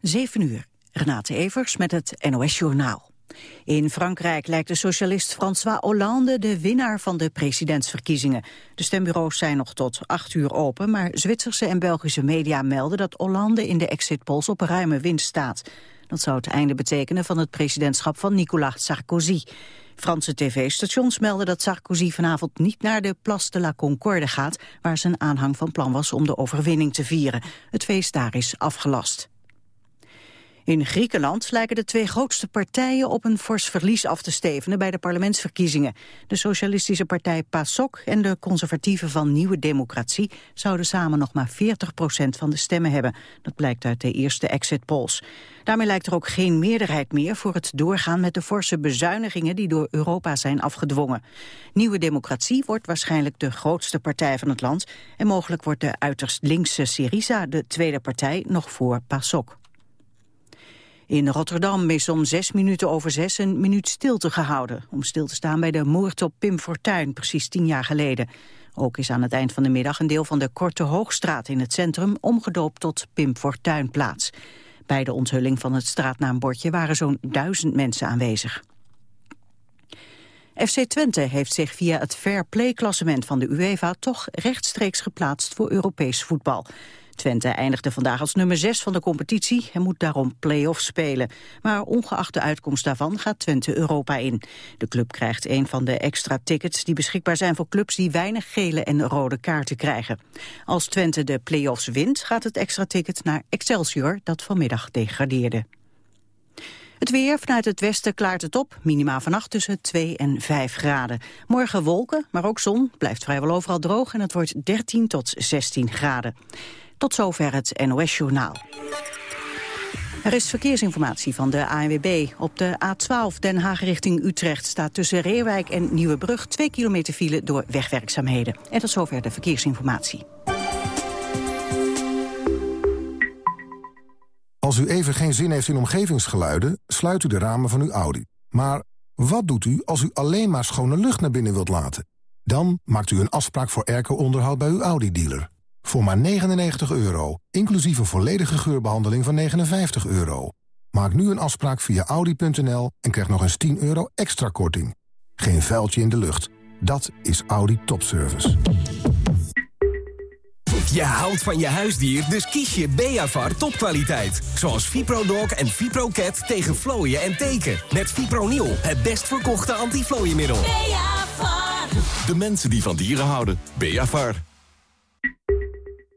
7 uur. Renate Evers met het NOS Journaal. In Frankrijk lijkt de socialist François Hollande de winnaar van de presidentsverkiezingen. De stembureaus zijn nog tot 8 uur open, maar Zwitserse en Belgische media melden dat Hollande in de exit polls op ruime winst staat. Dat zou het einde betekenen van het presidentschap van Nicolas Sarkozy. Franse tv-stations melden dat Sarkozy vanavond niet naar de Place de la Concorde gaat, waar zijn aanhang van plan was om de overwinning te vieren. Het feest daar is afgelast. In Griekenland lijken de twee grootste partijen op een fors verlies af te stevenen bij de parlementsverkiezingen. De socialistische partij PASOK en de conservatieven van Nieuwe Democratie zouden samen nog maar 40 procent van de stemmen hebben. Dat blijkt uit de eerste exit polls. Daarmee lijkt er ook geen meerderheid meer voor het doorgaan met de forse bezuinigingen die door Europa zijn afgedwongen. Nieuwe Democratie wordt waarschijnlijk de grootste partij van het land en mogelijk wordt de uiterst linkse Syriza de tweede partij nog voor PASOK. In Rotterdam is om zes minuten over zes een minuut stilte gehouden... om stil te staan bij de moord op Pim Fortuyn, precies tien jaar geleden. Ook is aan het eind van de middag een deel van de Korte Hoogstraat in het centrum... omgedoopt tot Pim Fortuynplaats. Bij de onthulling van het straatnaambordje waren zo'n duizend mensen aanwezig. FC Twente heeft zich via het fair play-klassement van de UEFA... toch rechtstreeks geplaatst voor Europees voetbal. Twente eindigde vandaag als nummer 6 van de competitie en moet daarom play-off spelen. Maar ongeacht de uitkomst daarvan gaat Twente Europa in. De club krijgt een van de extra tickets die beschikbaar zijn voor clubs die weinig gele en rode kaarten krijgen. Als Twente de play-offs wint gaat het extra ticket naar Excelsior dat vanmiddag degradeerde. Het weer vanuit het westen klaart het op. Minima vannacht tussen 2 en 5 graden. Morgen wolken, maar ook zon. Blijft vrijwel overal droog en het wordt 13 tot 16 graden. Tot zover het NOS-journaal. Er is verkeersinformatie van de ANWB. Op de A12 Den Haag richting Utrecht staat tussen Reerwijk en Nieuwebrug 2 kilometer file door wegwerkzaamheden. En tot zover de verkeersinformatie. Als u even geen zin heeft in omgevingsgeluiden, sluit u de ramen van uw Audi. Maar wat doet u als u alleen maar schone lucht naar binnen wilt laten? Dan maakt u een afspraak voor airco-onderhoud bij uw Audi-dealer. Voor maar 99 euro, inclusief een volledige geurbehandeling van 59 euro. Maak nu een afspraak via Audi.nl en krijg nog eens 10 euro extra korting. Geen vuiltje in de lucht. Dat is Audi Topservice. Je houdt van je huisdier, dus kies je Beavar topkwaliteit. Zoals ViproDog en ViproCat tegen vlooien en teken. Met Fipronil, het best verkochte antiflooienmiddel. Beavar. De mensen die van dieren houden. Beavar.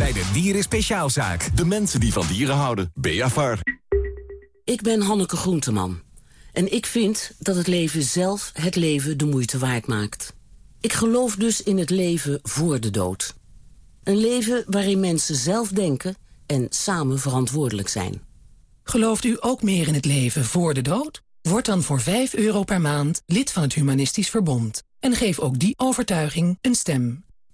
Bij de Dieren Speciaalzaak. De mensen die van dieren houden. Beavar. Ik ben Hanneke Groenteman. En ik vind dat het leven zelf het leven de moeite waard maakt. Ik geloof dus in het leven voor de dood. Een leven waarin mensen zelf denken en samen verantwoordelijk zijn. Gelooft u ook meer in het leven voor de dood? Word dan voor 5 euro per maand lid van het Humanistisch Verbond. En geef ook die overtuiging een stem.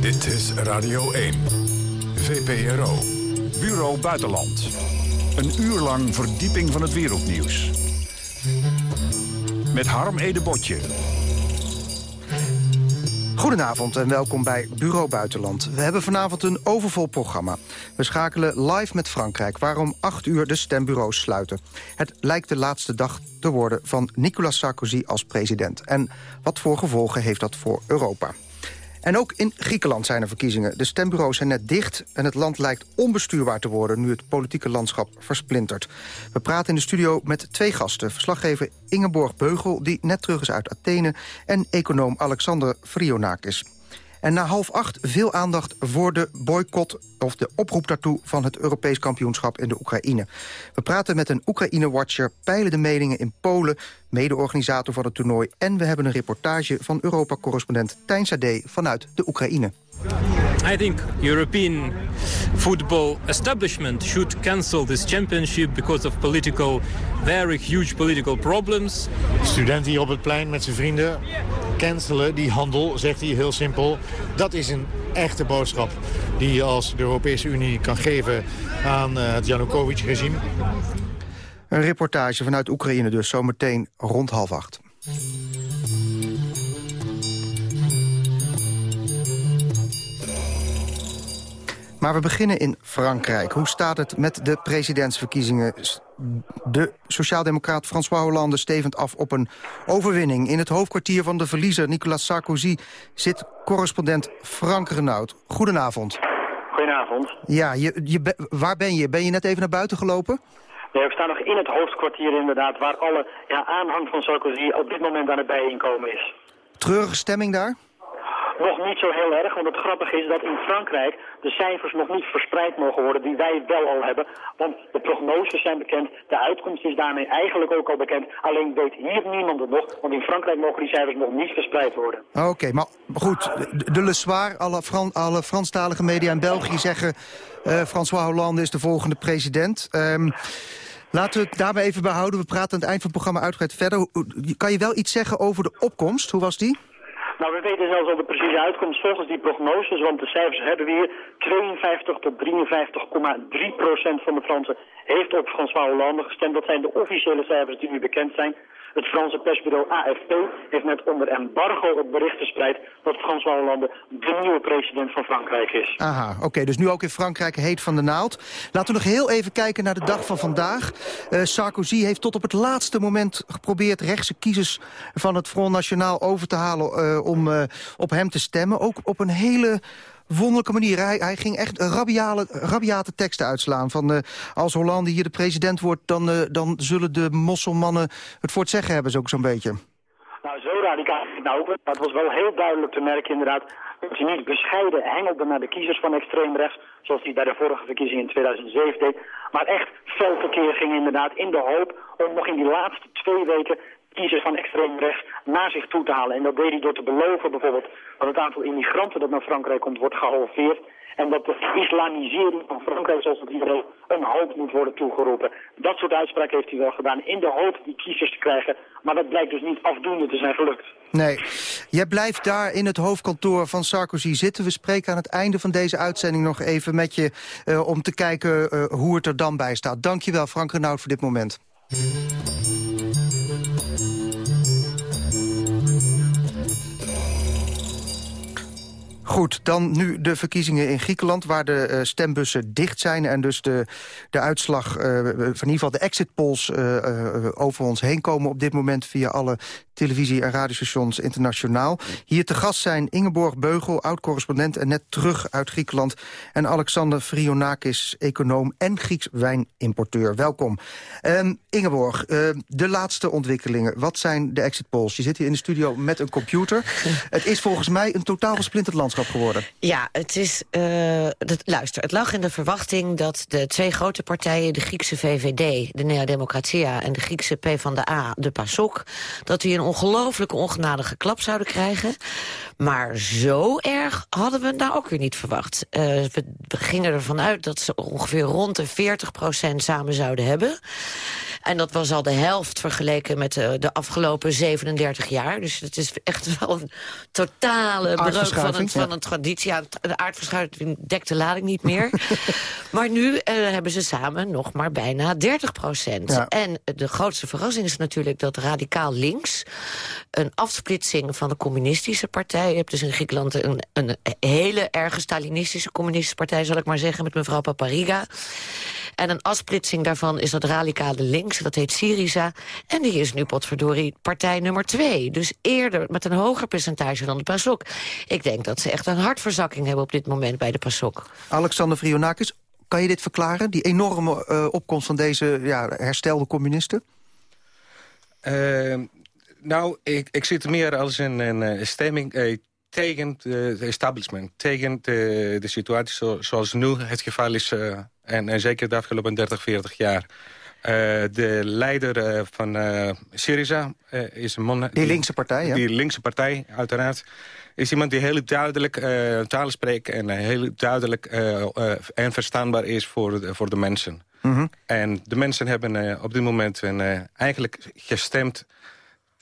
Dit is Radio 1. VPRO. Bureau Buitenland. Een uur lang verdieping van het wereldnieuws. Met Harm Edebotje. Goedenavond en welkom bij Bureau Buitenland. We hebben vanavond een overvol programma. We schakelen live met Frankrijk, waarom 8 uur de stembureaus sluiten. Het lijkt de laatste dag te worden van Nicolas Sarkozy als president. En wat voor gevolgen heeft dat voor Europa? En ook in Griekenland zijn er verkiezingen. De stembureaus zijn net dicht en het land lijkt onbestuurbaar te worden... nu het politieke landschap versplintert. We praten in de studio met twee gasten. Verslaggever Ingeborg Beugel, die net terug is uit Athene... en econoom Alexander Frionakis. En na half acht veel aandacht voor de boycott of de oproep daartoe van het Europees kampioenschap in de Oekraïne. We praten met een Oekraïne-watcher, peilen de meningen in Polen, mede-organisator van het toernooi en we hebben een reportage van Europa-correspondent Tijn Sade vanuit de Oekraïne. I think European football establishment should cancel this championship because of political, very huge political problems. Student hier op het plein met zijn vrienden. Cancelen die handel, zegt hij heel simpel. Dat is een echte boodschap die je als de Europese Unie kan geven aan eh, het Janukovic-regime. Een reportage vanuit Oekraïne dus, zometeen rond half acht. Maar we beginnen in Frankrijk. Hoe staat het met de presidentsverkiezingen? De sociaaldemocraat François Hollande stevend af op een overwinning. In het hoofdkwartier van de verliezer Nicolas Sarkozy zit correspondent Frank Renaud. Goedenavond. Goedenavond. Ja, je, je, waar ben je? Ben je net even naar buiten gelopen? Nee, we staan nog in het hoofdkwartier inderdaad... waar alle ja, aanhang van Sarkozy op dit moment aan het bijeenkomen is. Treurige stemming daar? Nog niet zo heel erg, want het grappige is dat in Frankrijk de cijfers nog niet verspreid mogen worden die wij wel al hebben. Want de prognoses zijn bekend, de uitkomst is daarmee eigenlijk ook al bekend. Alleen weet hier niemand het nog, want in Frankrijk mogen die cijfers nog niet verspreid worden. Oké, maar goed, de Le Soir, alle, alle Franstalige media in België zeggen... Uh, François Hollande is de volgende president. Um, Laten we het daarbij even behouden. We praten aan het eind van het programma uitgebreid verder. Kan je wel iets zeggen over de opkomst? Hoe was die? Nou, we weten zelfs al de precieze uitkomst volgens die prognoses, want de cijfers hebben we hier. 52 tot 53,3 procent van de Fransen heeft op François Hollande gestemd. Dat zijn de officiële cijfers die nu bekend zijn. Het Franse persbureau AFP heeft net onder embargo het bericht verspreid dat François Hollande de nieuwe president van Frankrijk is. Aha, oké, dus nu ook in Frankrijk heet van de naald. Laten we nog heel even kijken naar de dag van vandaag. Uh, Sarkozy heeft tot op het laatste moment geprobeerd rechtse kiezers van het Front National over te halen uh, om uh, op hem te stemmen. Ook op een hele wonderlijke manier. Hij, ging echt rabiale, rabiate teksten uitslaan. Van, uh, als Hollande hier de president wordt, dan, uh, dan zullen de mosselmannen het voor het zeggen hebben, zo zo'n beetje. Nou, zo radicaal nou ook. Het was wel heel duidelijk te merken inderdaad... dat hij niet bescheiden hengelde naar de kiezers van extreem rechts... zoals hij bij de vorige verkiezingen in 2007 deed. Maar echt fel verkeer ging inderdaad in de hoop... om nog in die laatste twee weken kiezers van extreem rechts naar zich toe te halen. En dat deed hij door te beloven bijvoorbeeld dat het aantal immigranten dat naar Frankrijk komt wordt gehalveerd. En dat de islamisering van Frankrijk, zoals het heet, een hoop moet worden toegeroepen. Dat soort uitspraken heeft hij wel gedaan in de hoop die kiezers te krijgen. Maar dat blijkt dus niet afdoende te zijn gelukt. Nee. Jij blijft daar in het hoofdkantoor van Sarkozy zitten. We spreken aan het einde van deze uitzending nog even met je... Uh, om te kijken uh, hoe het er dan bij staat. Dankjewel, Frank Renaud, voor dit moment. Goed, dan nu de verkiezingen in Griekenland... waar de uh, stembussen dicht zijn en dus de, de uitslag... Uh, van in ieder geval de exit polls uh, over ons heen komen op dit moment... via alle televisie- en radiostations internationaal. Hier te gast zijn Ingeborg Beugel, oud-correspondent... en net terug uit Griekenland. En Alexander Frionakis, econoom en Grieks wijnimporteur. Welkom. Um, Ingeborg, de laatste ontwikkelingen. Wat zijn de exit polls? Je zit hier in de studio met een computer. Het is volgens mij een totaal versplinterd landschap geworden. Ja, het is... Dat, luister, het lag in de verwachting dat de twee grote partijen... de Griekse VVD, de Nea Democratia... en de Griekse PvdA, de PASOK... dat die een ongelooflijke ongenadige klap zouden krijgen. Maar zo erg hadden we daar ook weer niet verwacht. We, we gingen ervan uit dat ze ongeveer rond de 40% samen zouden hebben. En dat was al de helft vergeleken met de, de afgelopen 37 jaar. Dus het is echt wel een totale breuk van een, van een traditie. Ja, de aardverschuiving dekt de lading niet meer. maar nu uh, hebben ze samen nog maar bijna 30 procent. Ja. En de grootste verrassing is natuurlijk dat radicaal links... een afsplitsing van de communistische partij... je hebt dus in Griekenland een, een hele erge Stalinistische communistische partij... zal ik maar zeggen, met mevrouw Papariga... En een afsplitsing daarvan is dat radicale links, dat heet Syriza. En die is nu potverdorie partij nummer twee. Dus eerder met een hoger percentage dan de PASOK. Ik denk dat ze echt een hartverzakking hebben op dit moment bij de PASOK. Alexander Vrionakis, kan je dit verklaren? Die enorme uh, opkomst van deze ja, herstelde communisten? Uh, nou, ik, ik zit meer als een, een stemming uh, tegen het establishment. Tegen de, de situatie zo, zoals nu het geval is. Uh, en, en, zeker de afgelopen 30, 40 jaar. De leider van Syriza is een man... Die linkse partij, ja? Die linkse partij, uiteraard is iemand die heel duidelijk uh, taal spreekt... en heel duidelijk uh, uh, en verstaanbaar is voor de, voor de mensen. Mm -hmm. En de mensen hebben op dit moment eigenlijk gestemd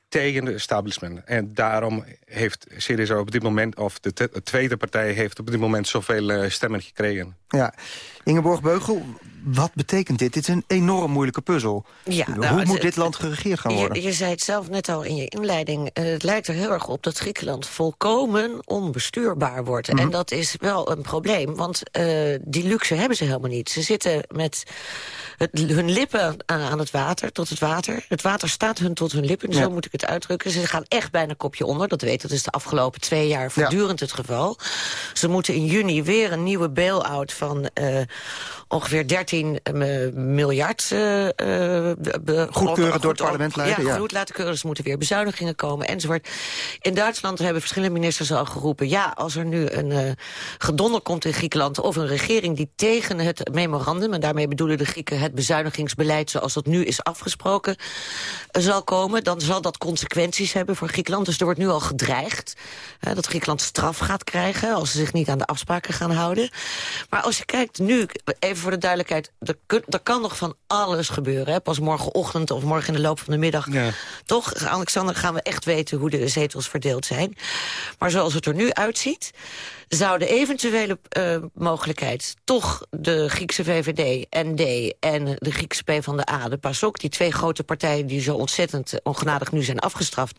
tegen het establishment. En daarom heeft Syriza op dit moment, of de, de tweede partij... heeft op dit moment zoveel stemmen gekregen. Ja, Ingeborg Beugel, wat betekent dit? Dit is een enorm moeilijke puzzel. Ja, Hoe nou, moet dit land geregeerd gaan worden? Je, je, zei het zelf net al in je inleiding. Uh, het lijkt er heel erg op dat Griekenland volkomen onbestuurbaar wordt. Mm -hmm. En dat is wel een probleem, want uh, die luxe hebben ze helemaal niet. Ze zitten met het, hun lippen aan het water, tot het water. Het water staat hun tot hun lippen, ja. zo moet ik het uitdrukken. Ze gaan echt bijna kopje onder, dat weet Dat is de afgelopen twee jaar voortdurend ja. het geval. Ze moeten in juni weer een nieuwe bail-out van... Uh, ongeveer 13 miljard... Uh, Goedkeuren door het parlement leiden? Ja, goed laten keuren. Dus moeten weer bezuinigingen komen enzovoort. In Duitsland hebben verschillende ministers al geroepen... ja, als er nu een gedonder komt in Griekenland... of een regering die tegen het memorandum... en daarmee bedoelen de Grieken het bezuinigingsbeleid... zoals dat nu is afgesproken, zal komen... dan zal dat consequenties hebben voor Griekenland. Dus er wordt nu al gedreigd dat Griekenland straf gaat krijgen... als ze zich niet aan de afspraken gaan houden. Maar als je kijkt nu, even voor de duidelijkheid... er, er kan nog van alles gebeuren. Hè? Pas morgenochtend of morgen in de loop van de middag. Ja. Toch, Alexander, gaan we echt weten hoe de zetels verdeeld zijn. Maar zoals het er nu uitziet zou de eventuele uh, mogelijkheid toch de Griekse VVD, ND en de Griekse PvdA, de PASOK, die twee grote partijen die zo ontzettend ongenadig nu zijn afgestraft,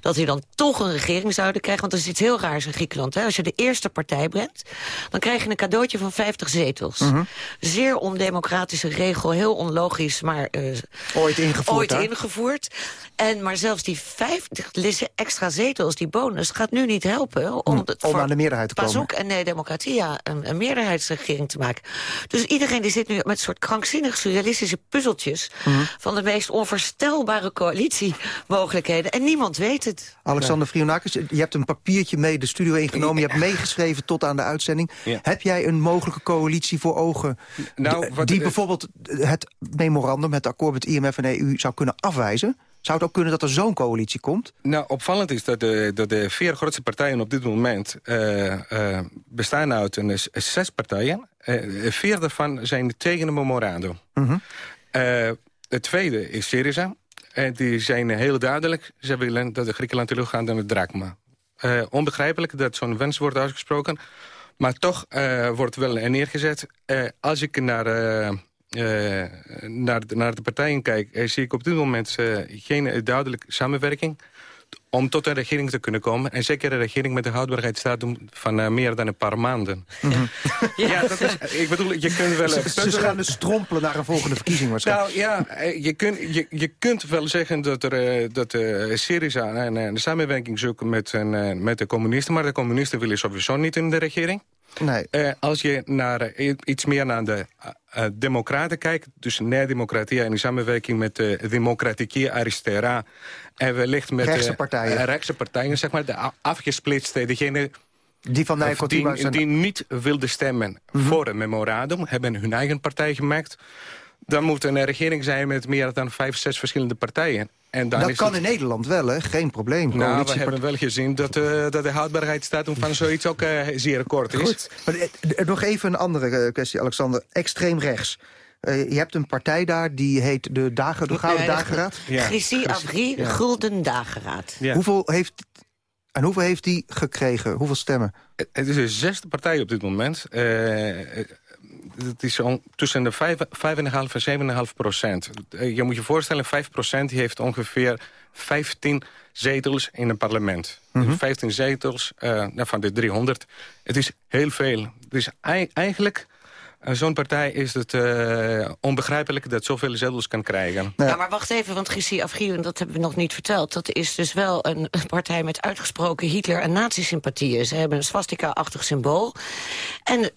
dat die dan toch een regering zouden krijgen. Want er is iets heel raars in Griekenland. Hè? Als je de eerste partij bent, dan krijg je een cadeautje van 50 zetels. -hmm. Zeer ondemocratische regel, heel onlogisch, maar uh, ooit ingevoerd. Ooit ingevoerd. En, maar zelfs die 50 extra zetels, die bonus, gaat nu niet helpen. Om, hm, om aan de meerderheid te komen. PASOK en nee Democratia een, een, meerderheidsregering te maken. Dus iedereen die zit nu met een soort krankzinnig surrealistische puzzeltjes... Mm -hmm. van de meest onvoorstelbare coalitiemogelijkheden. En niemand weet het. Alexander Frionakis, je hebt een papiertje mee de studio ingenomen. Je hebt meegeschreven tot aan de uitzending. Ja. Heb jij een mogelijke coalitie voor ogen... Nou, wat, die bijvoorbeeld het memorandum, het akkoord met IMF en EU zou kunnen afwijzen? Zou het ook kunnen dat er zo'n coalitie komt? Nou, opvallend is dat de, dat de vier grootste partijen op dit moment... Uh, uh, bestaan uit een, zes partijen. Uh, vier daarvan zijn tegen een memorandum. -hmm. het tweede is Syriza. En die zijn heel duidelijk. Ze willen dat de Griekenland teruggaat naar de drachma. onbegrijpelijk dat zo'n wens wordt uitgesproken. Maar toch wordt wel neergezet. als ik naar uh, naar, de, naar de partijen kijk... Uh, zie ik op dit moment uh, geen duidelijke samenwerking om tot een regering te kunnen komen. En zeker een regering met een houdbaarheidsdatum van meer dan een paar maanden. Mm -hmm. ja, dat is, ik bedoel, je kunt wel... Ze, ze gaan dus strompelen naar een volgende verkiezing waarschijnlijk. Nou ja, je kunt, je, je kunt wel zeggen dat, er, dat uh, Syriza een, een samenwerking zoeken met, een, met de communisten... maar de communisten willen sowieso niet in de regering. Nee. Uh, als je naar, uh, iets meer naar de democraten kijkt... dus Nea-Democratia in samenwerking met de Democratici Aristera... en wellicht met rechtse partijen, rechtse partijen zeg maar, de afgesplitste... degene die, van die, die, die niet wilden stemmen mm -hmm. voor een memorandum... hebben hun eigen partij gemaakt... dan moet een regering zijn met meer dan vijf, zes verschillende partijen. En dan dat is kan het... in Nederland wel, hè? Geen probleem. Nou, we hebben wel gezien dat, uh, dat de houdbaarheidsdatum van zoiets ook uh, zeer kort is. Goed. Maar, uh, nog even een andere kwestie, Alexander. Extreem rechts. je hebt een partij daar, die heet de, Dagen, de Gouden Dageraad. Ja. Christie Avri, ja. Gulden Dageraad. Ja. Hoeveel heeft, en hoeveel heeft die gekregen? Hoeveel stemmen? Het is de zesde partij op dit moment het is tussen de 5,5 en 7,5 procent. Je moet je voorstellen, 5 procent heeft ongeveer 15 zetels in een parlement. Mm -hmm. 15 zetels uh, van de 300. Het is heel veel. Het is eigenlijk Zo'n partij is het uh, onbegrijpelijk dat zoveel zetels kan krijgen. Ja, maar wacht even, want Gissi Afgieren, dat hebben we nog niet verteld... dat is dus wel een partij met uitgesproken Hitler- en nazi-sympathieën. Ze hebben een swastika-achtig symbool. En uh,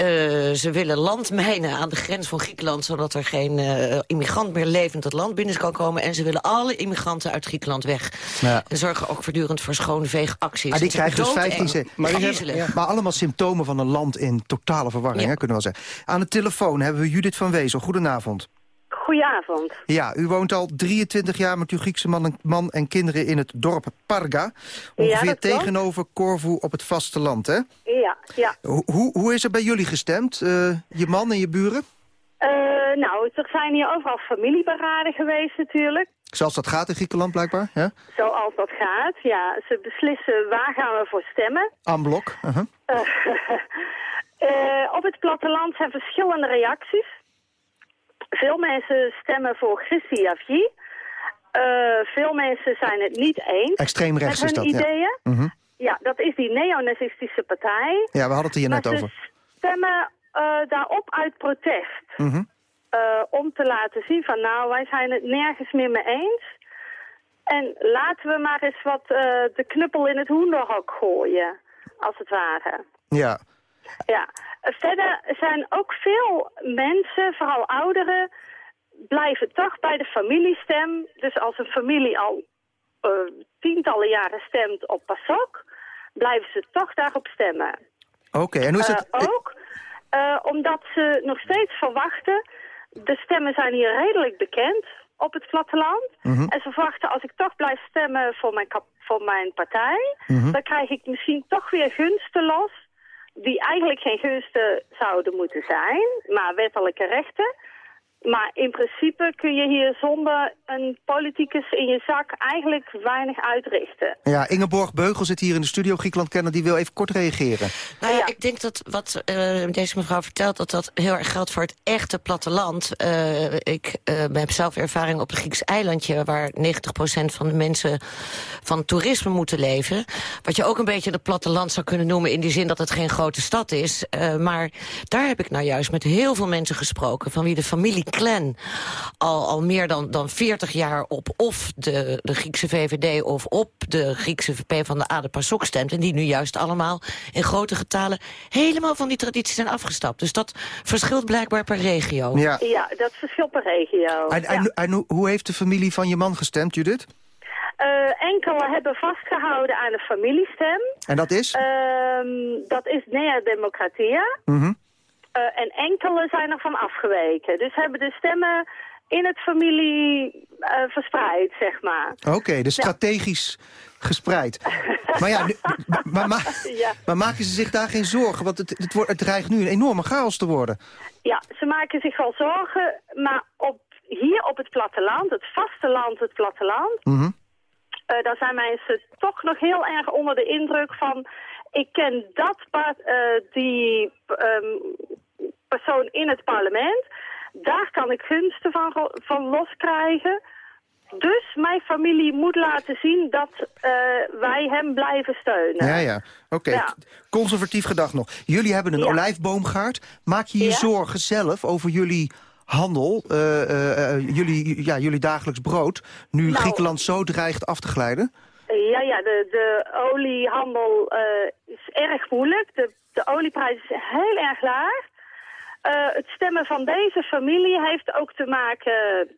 ze willen landmijnen aan de grens van Griekenland... zodat er geen immigrant meer levend het land binnen kan komen. En ze willen alle immigranten uit Griekenland weg. Ja. En zorgen ook voortdurend voor schoonveegacties. Maar die krijgen dus 15 cent. Maar, maar allemaal symptomen van een land in totale verwarring, hè, kunnen we wel zeggen. Aan de telefoon hebben we Judith van Wezel. Goedenavond. Goedenavond. Ja, u woont al 23 jaar met uw Griekse man en, man en kinderen in het dorp Parga. Ongeveer ja, tegenover Corfu op het vasteland, hè? Ja, ja. Hoe, hoe is er bij jullie gestemd, uh, je man en je buren? Uh, nou, er zijn hier overal familieberaden geweest natuurlijk. Zoals dat gaat in Griekenland blijkbaar, ja? Zoals dat gaat, ja. Ze beslissen waar gaan we voor stemmen. Aan blok, uh -huh. Uh, op het platteland zijn verschillende reacties. Veel mensen stemmen voor Christiavi. Uh, veel mensen zijn het niet eens Extreem rechts met hun is dat, ideeën. Ja. Mm -hmm. ja, dat is die neonazistische partij. Ja, we hadden het hier net maar over. ze stemmen uh, daarop uit protest. Mm -hmm. uh, om te laten zien van nou, wij zijn het nergens meer mee eens. En laten we maar eens wat de knuppel in het hoenderhok gooien, als het ware. Ja, ja, verder zijn ook veel mensen, vooral ouderen, blijven toch bij de familiestem. Dus als een familie al uh, tientallen jaren stemt op PASOK, blijven ze toch daarop stemmen. Oké, okay, en hoe is het? Uh, ook uh, omdat ze nog steeds verwachten, de stemmen zijn hier redelijk bekend op het platteland. Mhm. Mm -hmm. En ze verwachten, als ik toch blijf stemmen voor mijn, voor mijn partij, Mhm. mm -hmm. dan krijg ik misschien toch weer gunsten los die eigenlijk geen gunsten zouden moeten zijn, maar wettelijke rechten. Maar in principe kun je hier zonder een politicus in je zak eigenlijk weinig uitrichten. Ja, Ingeborg Beugel zit hier in de studio, Griekenland kennen, die wil even kort reageren. Nou ja, ik denk dat wat uh, deze mevrouw vertelt, dat dat heel erg geldt voor het echte platteland. Uh, ik uh, heb zelf ervaring op een Grieks eilandje, waar 90% van de mensen van toerisme moeten leven. Wat je ook een beetje het platteland zou kunnen noemen, in die zin dat het geen grote stad is. maar daar heb ik nou juist met heel veel mensen gesproken, van wie de familie Clan al, al meer dan, dan 40 jaar op of de, de Griekse VVD of op de Griekse VP van de ADE PASOK stemt. En die nu juist allemaal in grote getalen helemaal van die traditie zijn afgestapt. Dus dat verschilt blijkbaar per regio. Ja, ja dat verschilt per regio. En, en, ja. en hoe heeft de familie van je man gestemd, Judith? Uh, enkele hebben vastgehouden aan de familiestem. En dat is? Uh, dat is Nea Democratia. Mm -hmm. Uh, en enkele zijn ervan afgeweken. Dus hebben de stemmen in het familie uh, verspreid, zeg maar. Oké, okay, dus strategisch gespreid. maar ja, maar, maar, ja, maar maken ze zich daar geen zorgen? Want het, het, wordt, het dreigt nu een enorme chaos te worden. Ja, ze maken zich wel zorgen, maar op, hier op het platteland, het vasteland, het platteland... Mm -hmm. uh, daar zijn mensen toch nog heel erg onder de indruk van ik ken dat uh, die um, persoon in het parlement. Daar kan ik gunsten van, van loskrijgen. Dus mijn familie moet laten zien dat uh, wij hem blijven steunen. Ja, ja. Oké. Okay. Ja. Conservatief gedacht nog. Jullie hebben een ja. olijfboomgaard. Maak je je ja? zorgen zelf over jullie handel, uh, uh, jullie, ja, jullie dagelijks brood... nu nou, Griekenland zo dreigt af te glijden? Ja, ja, de, de oliehandel is erg moeilijk. De, de olieprijs is heel erg laag. Uh, het stemmen van deze familie heeft ook te maken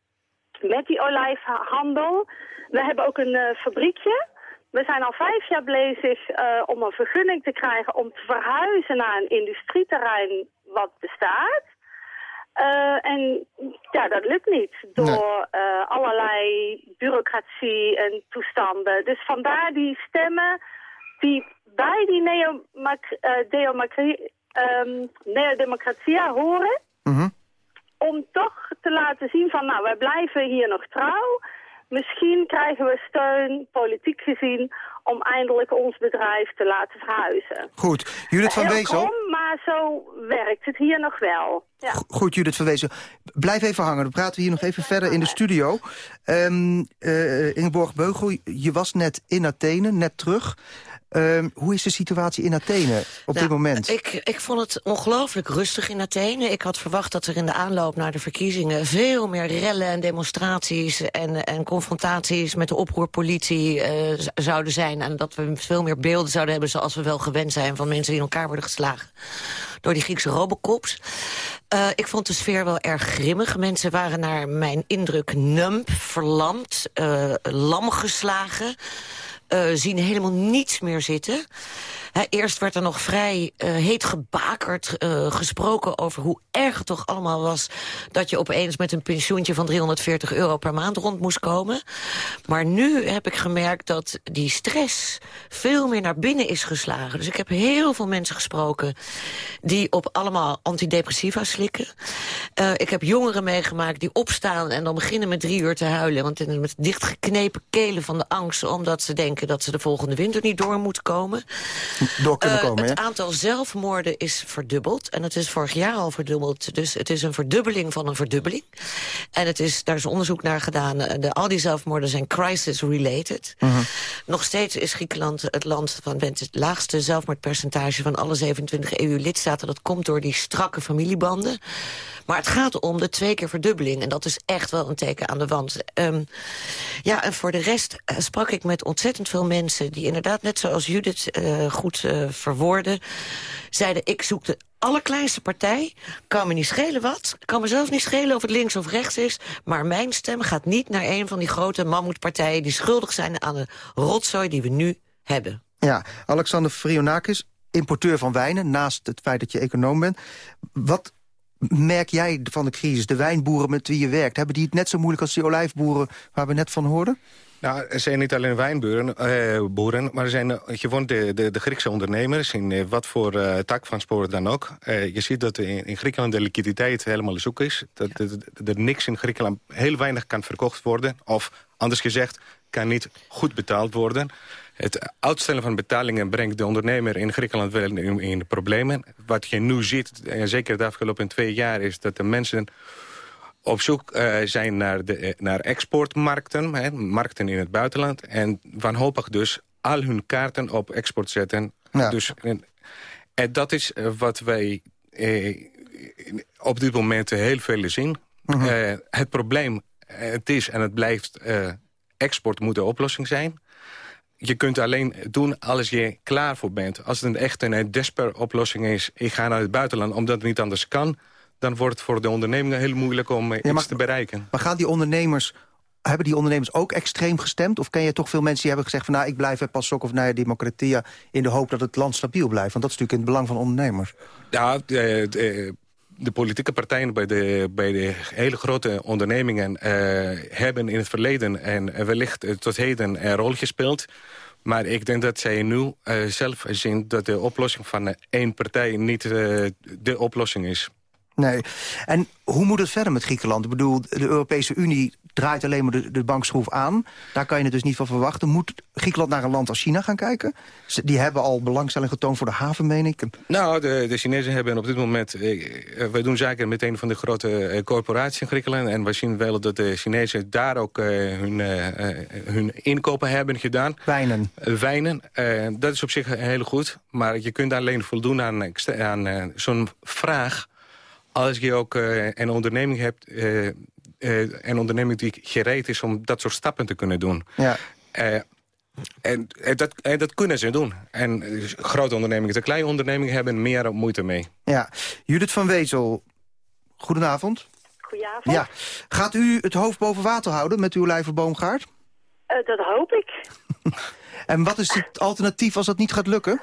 met die olijfhandel. We hebben ook een uh, fabriekje. We zijn al vijf jaar bezig uh, om een vergunning te krijgen om te verhuizen naar een industrieterrein wat bestaat. En ja, dat lukt niet door allerlei bureaucratie en toestanden. Dus vandaar die stemmen die bij die neodemocratie um, neodemocratia horen... Mm -hmm. om toch te laten zien van, nou, wij blijven hier nog trouw. Misschien krijgen we steun, politiek gezien, om eindelijk ons bedrijf te laten verhuizen. Goed, Judith van Heel Wezel. Krom, maar zo werkt het hier nog wel. Ja. Goed, Judith van Wezel. Blijf even hangen, dan praten we hier nog even verder in de studio. Um, uh, Ingeborg Beugel, je was net in Athene, net terug. Ehm, hoe is de situatie in Athene op dit Nou, moment? Ik, ik vond het ongelooflijk rustig in Athene. Ik had verwacht dat er in de aanloop naar de verkiezingen... veel meer rellen en demonstraties en, en confrontaties... met de oproerpolitie eh, zouden zijn. En dat we veel meer beelden zouden hebben... zoals we wel gewend zijn van mensen die in elkaar worden geslagen... door die Griekse robocops. Eh, ik vond de sfeer wel erg grimmig. Mensen waren naar mijn indruk numb, verlamd, eh, lam geslagen zien helemaal niets meer zitten. Eerst werd er nog vrij eh, heet gebakerd eh, gesproken over hoe erg het toch allemaal was... dat je opeens met een pensioentje van 340 euro per maand rond moest komen. Maar nu heb ik gemerkt dat die stress veel meer naar binnen is geslagen. Dus ik heb heel veel mensen gesproken die op allemaal antidepressiva slikken. Eh, ik heb jongeren meegemaakt die opstaan en dan beginnen met drie uur te huilen. Want met dichtgeknepen kelen van de angst... omdat ze denken dat ze de volgende winter niet door moeten komen. Door kunnen Eh, komen, het ja? aantal zelfmoorden is verdubbeld. En het is vorig jaar al verdubbeld. Dus het is een verdubbeling van een verdubbeling. En het is, daar is onderzoek naar gedaan. Eh, De, al die zelfmoorden zijn crisis-related. Nog steeds is Griekenland het land van met het laagste zelfmoordpercentage... van alle 27 EU-lidstaten. Dat komt door die strakke familiebanden. Maar het gaat om de twee keer verdubbeling. En dat is echt wel een teken aan de wand. Ehm, ja, en voor de rest eh, sprak ik met ontzettend veel mensen... die inderdaad, net zoals Judith goed eh, verwoordde... zeiden, ik zoek de allerkleinste partij. Kan me niet schelen wat. Kan me zelfs niet schelen of het links of rechts is. Maar mijn stem gaat niet naar een van die grote mammoetpartijen... die schuldig zijn aan de rotzooi die we nu hebben. Ja, Alexander Frionakis, importeur van wijnen... naast het feit dat je econoom bent. Wat merk jij van de crisis? De wijnboeren met wie je werkt, hebben die het net zo moeilijk als die olijfboeren... waar we net van hoorden? Nou, er zijn niet alleen wijnboeren, eh, boeren, maar er zijn eh, gewoon de, de, de Griekse ondernemers... in eh, wat voor eh, tak van sporen dan ook. Eh, je ziet dat in, in Griekenland de liquiditeit helemaal zoek is. Dat er niks in Griekenland heel weinig kan verkocht worden. Of anders gezegd, kan niet goed betaald worden. Het uitstellen van betalingen brengt de ondernemer in Griekenland wel in, problemen. Wat je nu ziet, en zeker de afgelopen twee jaar... is dat de mensen op zoek eh, zijn naar, de, eh, naar exportmarkten, hè, markten in het buitenland. En wanhopig dus al hun kaarten op export zetten. Dus, en, en dat is eh, wat wij eh, op dit moment heel veel zien. Eh, het probleem, het is en het blijft... export moet de oplossing zijn. Je kunt alleen doen als je klaar voor bent. Als het een echt een desper oplossing is... ik ga naar het buitenland omdat het niet anders kan... dan wordt het voor de ondernemingen heel moeilijk om eh, iets te bereiken. Maar gaan die ondernemers... Hebben die ondernemers ook extreem gestemd? Of ken je toch veel mensen die hebben gezegd... van nou, ik blijf bij PASOK of Naya Democratia... in de hoop dat het land stabiel blijft? Want dat is natuurlijk in het belang van ondernemers. Ja, de, de, de politieke partijen bij de, bij de hele grote ondernemingen... eh, hebben in het verleden en wellicht eh, tot heden een rol gespeeld. Maar ik denk dat zij nu zelf zien dat de oplossing van één partij niet de oplossing is. Nee. En hoe moet het verder met Griekenland? Ik bedoel, de Europese Unie draait alleen maar de, de bankschroef aan. Daar kan je het dus niet van verwachten. Moet Griekenland naar een land als China gaan kijken? Ze- Die hebben al belangstelling getoond voor de haven, meen ik. Nou, de, de Chinezen hebben op dit moment... Eh, wij doen zaken met een van de grote eh, corporaties in Griekenland... en we zien wel dat de Chinezen daar ook eh, hun, eh, eh, hun inkopen hebben gedaan. Wijnen. Eh, wijnen. Eh, dat is op zich heel goed. Maar je kunt alleen voldoen aan, aan eh, zo'n vraag... als je ook eh, een onderneming hebt... eh, eh, een onderneming die gereed is om dat soort stappen te kunnen doen. Ja. Eh, en, en dat, en dat kunnen ze doen. En grote ondernemingen, de kleine ondernemingen hebben meer moeite mee. Ja. Judith van Wezel, goedenavond. Goedenavond. Ja. Gaat u het hoofd boven water houden met uw lijverboomgaard? Eh, dat hoop ik. En wat is het alternatief als dat niet gaat lukken?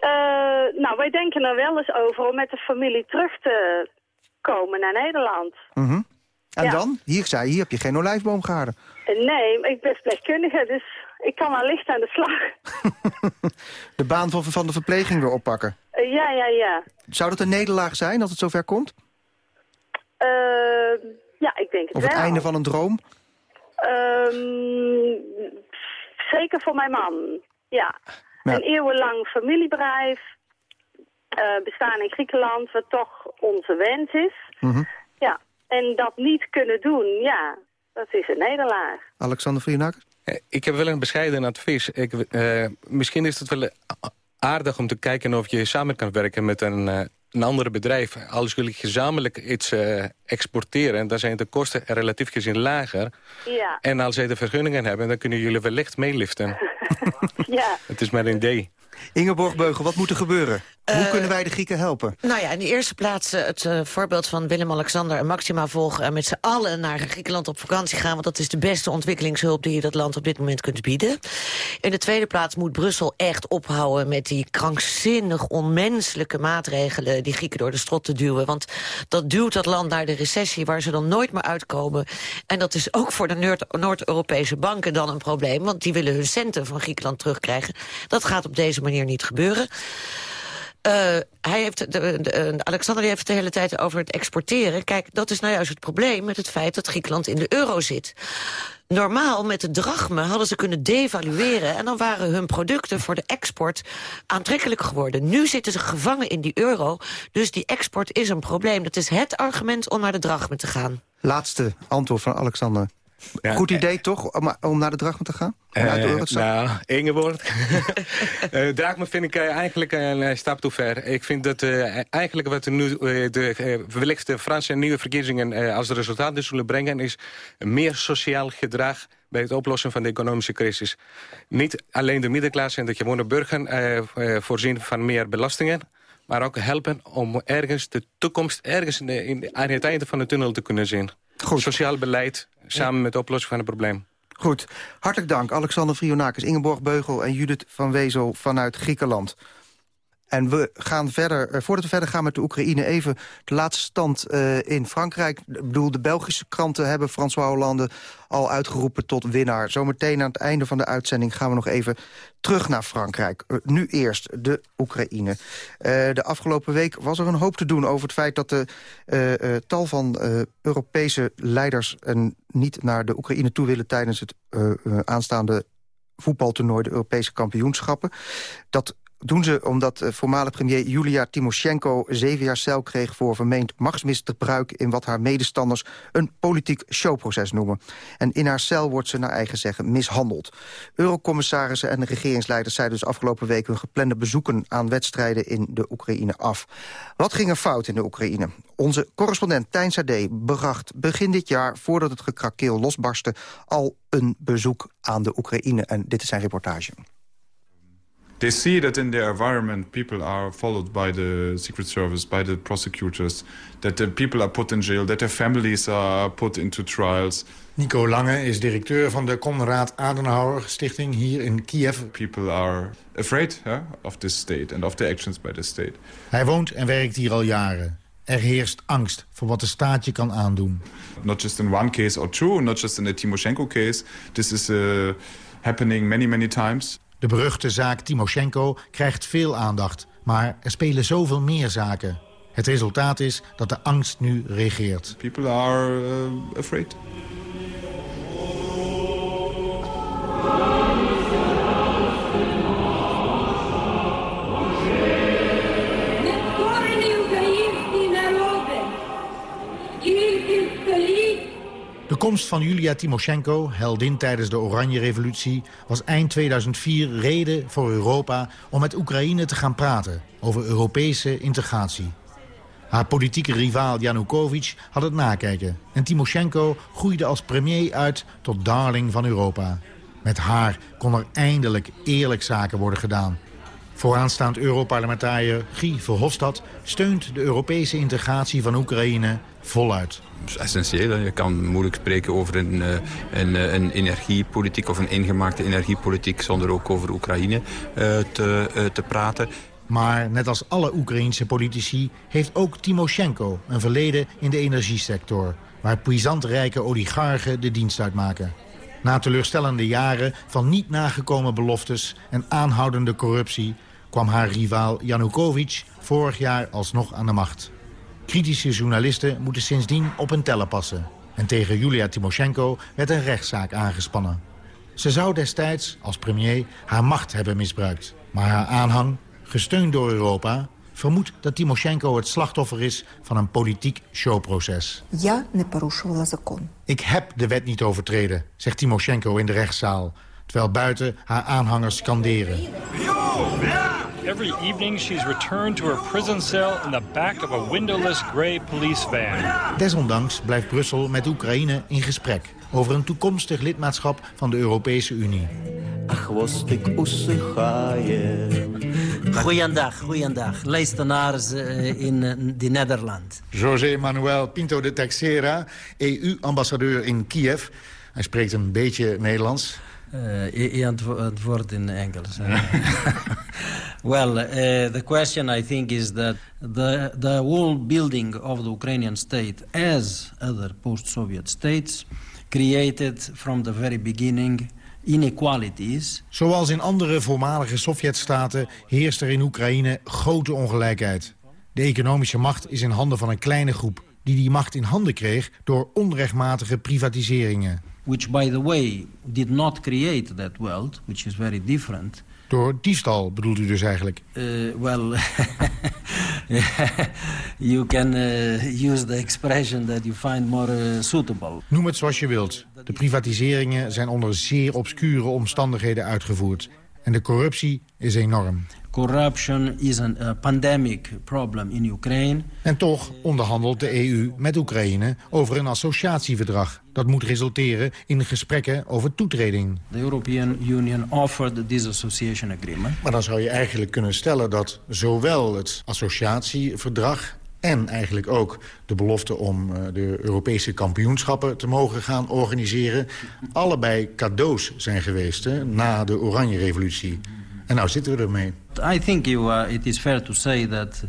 Eh, nou, wij denken er wel eens over om met de familie terug te komen naar Nederland. Mhm. En Ja. dan? Hier, zei hier heb je geen olijfboomgaarden. Eh, nee, maar ik ben verpleegkundige, dus ik kan wel licht aan de slag. De baan van, van de verpleging weer oppakken. Eh, ja, ja, ja. Zou dat een nederlaag zijn als het zover komt? Ja, ik denk het Of wel. het einde van een droom? Ehm, zeker voor mijn man, ja. Ja. Een eeuwenlang familiebedrijf, eh, bestaan in Griekenland, wat toch onze wens is. Mhm. Ja, en dat niet kunnen doen, ja, dat is een nederlaag. Alexander Vrienak? Ik heb wel een bescheiden advies. Ik, uh, misschien is het wel aardig om te kijken of je samen kan werken met een, uh, een ander bedrijf. Als jullie gezamenlijk iets uh, exporteren, dan zijn de kosten relatief gezien lager. Ja. En als zij de vergunningen hebben, dan kunnen jullie wellicht meeliften. ja. Het is maar een idee. Ingeborg Beugel, wat moet er gebeuren? Hoe Uh, kunnen wij de Grieken helpen? Nou ja, in de eerste plaats uh, het uh, voorbeeld van Willem-Alexander en Maxima volgen... en met z'n allen naar Griekenland op vakantie gaan... want dat is de beste ontwikkelingshulp die je dat land op dit moment kunt bieden. In de tweede plaats moet Brussel echt ophouden... met die krankzinnig onmenselijke maatregelen... die Grieken door de strot te duwen. Want dat duwt dat land naar de recessie... waar ze dan nooit meer uitkomen. En dat is ook voor de Noord-Europese banken dan een probleem... want die willen hun centen van Griekenland terugkrijgen. Dat gaat op deze manier niet gebeuren. Uh, hij heeft de, de, Alexander heeft het de hele tijd over het exporteren. Kijk, dat is nou juist het probleem met het feit dat Griekenland in de euro zit. Normaal met de drachme hadden ze kunnen devalueren... en dan waren hun producten voor de export aantrekkelijk geworden. Nu zitten ze gevangen in die euro, dus die export is een probleem. Dat is het argument om naar de drachme te gaan. Laatste antwoord van Alexander. Ja, Goed idee uh, toch, om, om, naar de drachme te gaan? Uit de nou, Ingeborg. uh, vind ik eigenlijk een stap te ver. Ik vind dat eigenlijk wat nu de, wellicht de Franse nieuwe verkiezingen als resultaat dus zullen brengen... is meer sociaal gedrag bij het oplossen van de economische crisis. Niet alleen de middenklasse en de gewone burger voorzien van meer belastingen maar ook helpen om ergens de toekomst ergens in de, in aan het einde van de tunnel te kunnen zien. Goed. Sociaal beleid samen met de oplossing van het probleem. Goed. Hartelijk dank Alexander Frionakis, Ingeborg Beugel en Judith van Wezel vanuit Griekenland. En we gaan verder, voordat we verder gaan met de Oekraïne... even de laatste stand uh, in Frankrijk. Ik bedoel, de Belgische kranten hebben François Hollande al uitgeroepen tot winnaar. Zometeen aan het einde van de uitzending gaan we nog even terug naar Frankrijk. Uh, nu eerst de Oekraïne. De afgelopen week was er een hoop te doen over het feit... dat de tal van Europese leiders niet naar de Oekraïne toe willen... tijdens het aanstaande voetbaltoernooi, de Europese kampioenschappen. Dat doen ze omdat voormalig premier Julia Timoshenko... zeven jaar cel kreeg voor vermeend machtsmisbruik... in wat haar medestanders een politiek showproces noemen. En in haar cel wordt ze naar eigen zeggen mishandeld. Eurocommissarissen en regeringsleiders zeiden dus afgelopen week... hun geplande bezoeken aan wedstrijden in de Oekraïne af. Wat ging er fout in de Oekraïne? Onze correspondent Tijn Sade bracht begin dit jaar... voordat het gekrakeel losbarstte, al een bezoek aan de Oekraïne. En dit is zijn reportage. They see that in their environment people are followed by the Secret Service, by the prosecutors, that the people are put in jail, that their families are put into trials. Nico Lange is directeur van de Konrad Adenauer Stichting hier in Kiev. People are afraid huh, of this state and of the actions by the state. Hij woont en werkt hier al jaren. Er heerst angst voor wat de staat je kan aandoen. Not just in one case or two, not just in the Timoshenko case. This is uh, happening many, many times. De beruchte zaak Timoshenko krijgt veel aandacht. Maar er spelen zoveel meer zaken. Het resultaat is dat de angst nu regeert. People are uh, afraid. Komst van Julia Timoshenko, heldin tijdens de Oranje Revolutie... was eind 2004 reden voor Europa om met Oekraïne te gaan praten... over Europese integratie. Haar politieke rivaal Yanukovych had het nakijken... en Timoshenko groeide als premier uit tot darling van Europa. Met haar kon er eindelijk eerlijk zaken worden gedaan... Vooraanstaand Europarlementariër Guy Verhofstadt steunt de Europese integratie van Oekraïne voluit. Essentieel. Je kan moeilijk spreken over een, een, een energiepolitiek of een ingemaakte energiepolitiek zonder ook over Oekraïne te, te praten. Maar net als alle Oekraïnse politici heeft ook Timoshenko een verleden in de energiesector, waar puissant rijke oligarchen de dienst uitmaken. Na teleurstellende jaren van niet nagekomen beloftes en aanhoudende corruptie kwam haar rivaal Yanukovych vorig jaar alsnog aan de macht. Kritische journalisten moeten sindsdien op hun tellen passen. En tegen Julia Timoshenko werd een rechtszaak aangespannen. Ze zou destijds, als premier, haar macht hebben misbruikt. Maar haar aanhang, gesteund door Europa, vermoedt dat Timoshenko het slachtoffer is van een politiek showproces. Я не порушувала закон. Ik heb de wet niet overtreden, zegt Timoshenko in de rechtszaal... terwijl buiten haar aanhangers skanderen. Every evening she's returned to her prison cell in the back of a windowless gray police van. Desondanks blijft Brussel met Oekraïne in gesprek... over een toekomstig lidmaatschap van de Europese Unie. Goeiedag, goeiedag. Luisteraars uh, in uh, de Nederland. José Manuel Pinto de Texera, EU-ambassadeur in Kiev. Hij spreekt een beetje Nederlands. Uh, je antwoord in Engels. well, uh, the question I think is that the, the whole building of the Ukrainian state, as other post-Soviet states, created from the very beginning inequalities. Zoals in andere voormalige Sovjetstaten heerst er in Oekraïne grote ongelijkheid. De economische macht is in handen van een kleine groep... die die macht in handen kreeg door onrechtmatige privatiseringen. Which, by the way, did not create that wealth, which is very different. Door diefstal bedoelt u dus eigenlijk? Uh, well, you can uh, use the expression that you find more uh, suitable. Noem het zoals je wilt. De privatiseringen zijn onder zeer obscure omstandigheden uitgevoerd. En de corruptie is enorm. Corruption is a uh, pandemic problem in Ukraine. En toch onderhandelt de EU met Oekraïne over een associatieverdrag. Dat moet resulteren in gesprekken over toetreding. The European Union offered this association agreement. Maar dan zou je eigenlijk kunnen stellen dat zowel het associatieverdrag en eigenlijk ook de belofte om de Europese kampioenschappen te mogen gaan organiseren... allebei cadeaus zijn geweest hè, na de Oranje Revolutie. En nou zitten we ermee. I think you, uh, it is fair to say that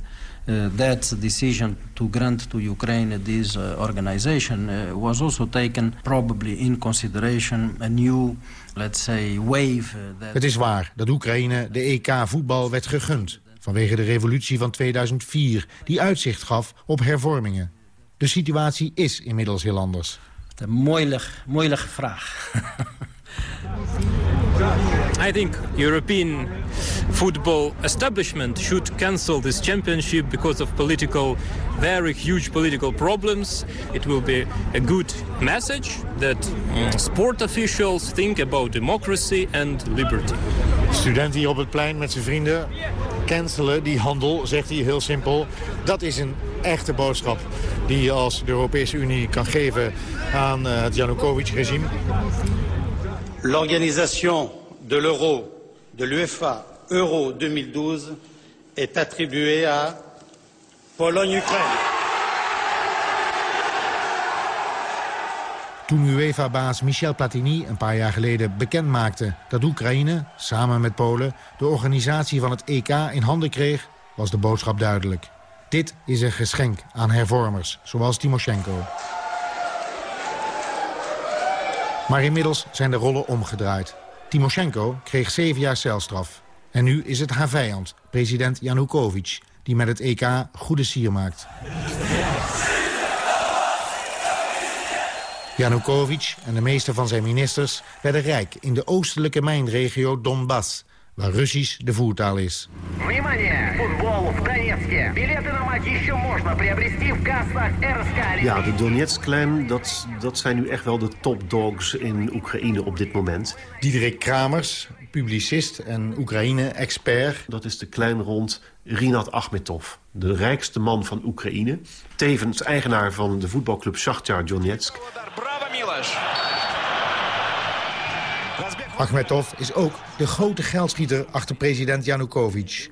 uh, that decision to grant to Ukraine this uh, organization uh, was also taken probably in consideration a new, let's say, wave. That... Het is waar dat Oekraïne de EK voetbal werd gegund vanwege de revolutie van 2004 die uitzicht gaf op hervormingen. De situatie is inmiddels heel anders. Een moeilijke, moeilijke vraag. I think European football establishment should cancel this championship because of political, very huge political problems. It will be a good message that sport officials think about democracy and liberty. Student hier op het plein met zijn vrienden. Cancelen die handel, zegt hij heel simpel. Dat is een echte boodschap die je als de Europese Unie kan geven aan het Yanukovych-regime. L'organisation de l'euro de l'UEFA Euro 2012 est attribuée à Pologne-Ukraine. Toen UEFA-baas Michel Platini een paar jaar geleden bekendmaakte dat Oekraïne, samen met Polen, de organisatie van het EK in handen kreeg, was de boodschap duidelijk. Dit is een geschenk aan hervormers, zoals Timoshenko. Maar inmiddels zijn de rollen omgedraaid. Timoshenko kreeg zeven jaar celstraf. En nu is het haar vijand, president Yanukovych... die met het EK goede sier maakt. Yanukovych en de meeste van zijn ministers werden rijk... in de oostelijke mijnregio Donbass, waar Russisch de voertaal is. Ja, de Donetsk-clan, dat, dat zijn nu echt wel de topdogs in Oekraïne op dit moment. Diederik Kramers, publicist en Oekraïne-expert. Dat is de clan rond Rinat Achmetov, de rijkste man van Oekraïne. Tevens eigenaar van de voetbalclub Shakhtar Donetsk. Achmetov is ook de grote geldschieter achter president Yanukovych.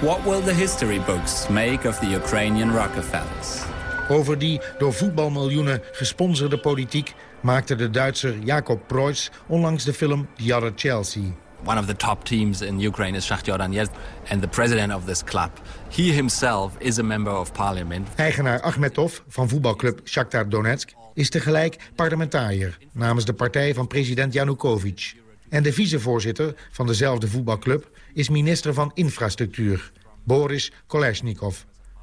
What will the history books make of the Ukrainian Rockefellers? Over die door voetbalmiljoenen gesponsorde politiek maakte de Duitser Jacob Preuss onlangs de film The Other Chelsea. One of the top teams in Ukraine is Shakhtar Donetsk and the president of this club. He himself is a member of parliament. Eigenaar Achmetov van voetbalclub Shakhtar Donetsk is tegelijk parlementariër namens de partij van president Yanukovych. En de vicevoorzitter van dezelfde voetbalclub is minister van Infrastructuur, Boris Kolesnikov,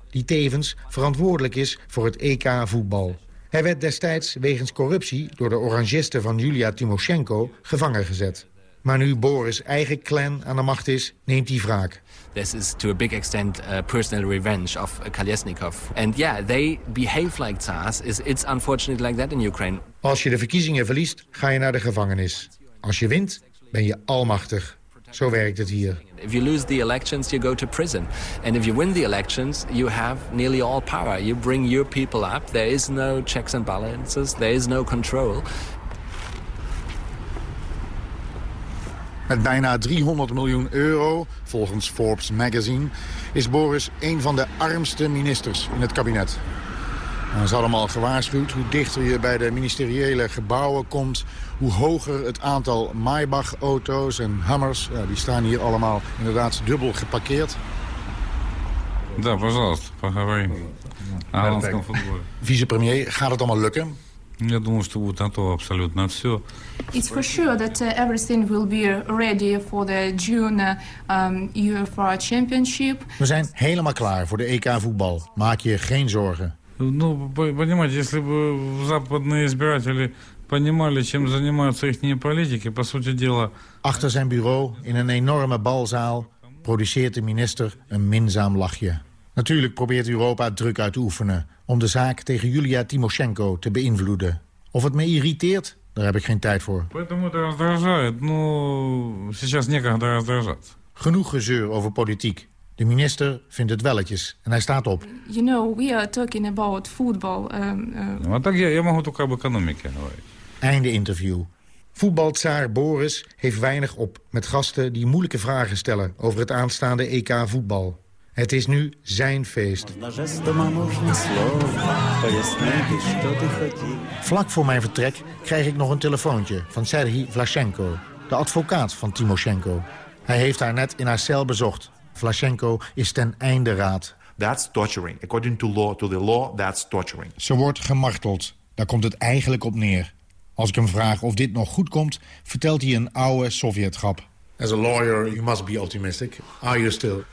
die tevens verantwoordelijk is voor het EK voetbal. Hij werd destijds wegens corruptie door de orangisten van Julia Timoshenko gevangen gezet. Maar nu Boris' eigen clan aan de macht is, neemt hij wraak. This is to a big extent uh, personal revenge of Kalesnikov. And yeah, they behave like Tsars. It's, it's unfortunately like that in Ukraine. Als je de verkiezingen verliest, ga je naar de gevangenis. Als je wint, ben je almachtig. Zo werkt het hier. If you lose the elections, you go to prison. And if you win the elections, you have nearly all power. You bring your people up. There is no checks and balances. There is no control. Met bijna 300 miljoen euro, volgens Forbes magazine... is Boris een van de armste ministers in het kabinet. Nou, ze hadden al gewaarschuwd hoe dichter je bij de ministeriële gebouwen komt hoe hoger het aantal Maybach-auto's en Hummers... Ja, die staan hier allemaal inderdaad dubbel geparkeerd. Да, пожалуйста, поговорим. О голландском футболе. Vicepremier, gaat het allemaal lukken? Я думаю, что будет готово абсолютно все. It's for sure that uh, everything will be ready for the June uh, um, UEFA Championship. We zijn helemaal klaar voor de EK-voetbal. Maak je geen zorgen. Ну, по- понимаете, если бы западные избиратели понимали, чем занимаются их политики, по сути дела... Achter zijn bureau, in een enorme balzaal, produceert de minister een minzaam lachje. Natuurlijk probeert Europa druk uit te oefenen... om de zaak tegen Julia Timoshenko te beïnvloeden. Of het me irriteert, daar heb ik geen tijd voor. Поэтому это раздражает. Ну, сейчас некогда раздражаться. Genoeg gezeur over politiek. De minister vindt het welletjes en hij staat op. You know, we are talking about football. Um, uh, А так я, я могу только об экономике говорить. Einde interview. Voetbaltsaar Boris heeft weinig op met gasten die moeilijke vragen stellen over het aanstaande EK voetbal. Het is nu zijn feest. Vlak voor mijn vertrek krijg ik nog een telefoontje van Serhii Vlashenko, de advocaat van Timoshenko. Hij heeft haar net in haar cel bezocht. Vlashenko is ten einde raad. That's torturing. According to law, to the law, that's torturing. Ze wordt gemarteld. Daar komt het eigenlijk op neer. Als ik hem vraag of dit nog goed komt, vertelt hij een oude Sovjetgrap. As a lawyer, you must be optimistic. Are you still?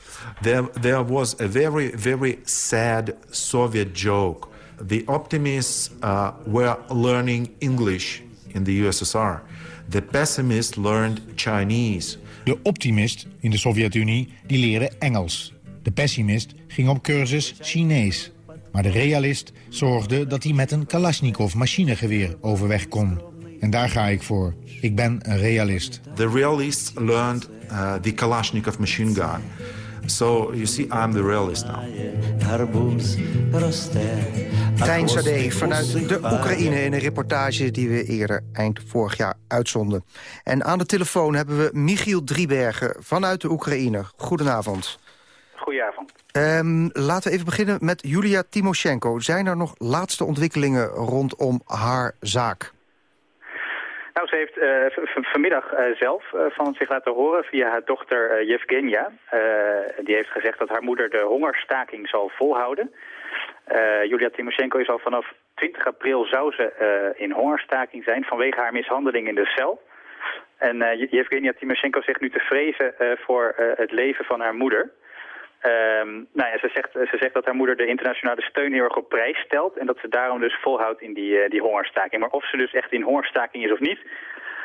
There, there was a very, very sad Soviet joke. The optimists uh, were learning English in the USSR. The pessimists learned Chinese. De optimist in de Sovjet-Unie die leerde Engels. De pessimist ging op cursus Chinees. Maar de realist zorgde dat hij met een Kalashnikov machinegeweer overweg kon. En daar ga ik voor. Ik ben een realist. The realists learned uh, the Kalashnikov machine gun. So you see, I'm the realist now. Tijn Sade vanuit de Oekraïne in een reportage die we eerder eind vorig jaar uitzonden. En aan de telefoon hebben we Michiel Driebergen vanuit de Oekraïne. Goedenavond. Goedenavond. Ehm, laten we even beginnen met Julia Timoshenko. Zijn er nog laatste ontwikkelingen rondom haar zaak? Nou, ze heeft v- vanmiddag uh, zelf uh, van zich laten horen via haar dochter Yevgenia. die heeft gezegd dat haar moeder de hongerstaking zal volhouden. Julia Timoshenko is al vanaf 20 april zou ze in hongerstaking zijn vanwege haar mishandeling in de cel. En Yevgenia Timoshenko zegt nu te vrezen voor het leven van haar moeder. Um, nou ja, ze, zegt, ze zegt dat haar moeder de internationale steun heel erg op prijs stelt... en dat ze daarom dus volhoudt in die, uh, die hongerstaking. Maar of ze dus echt in hongerstaking is of niet,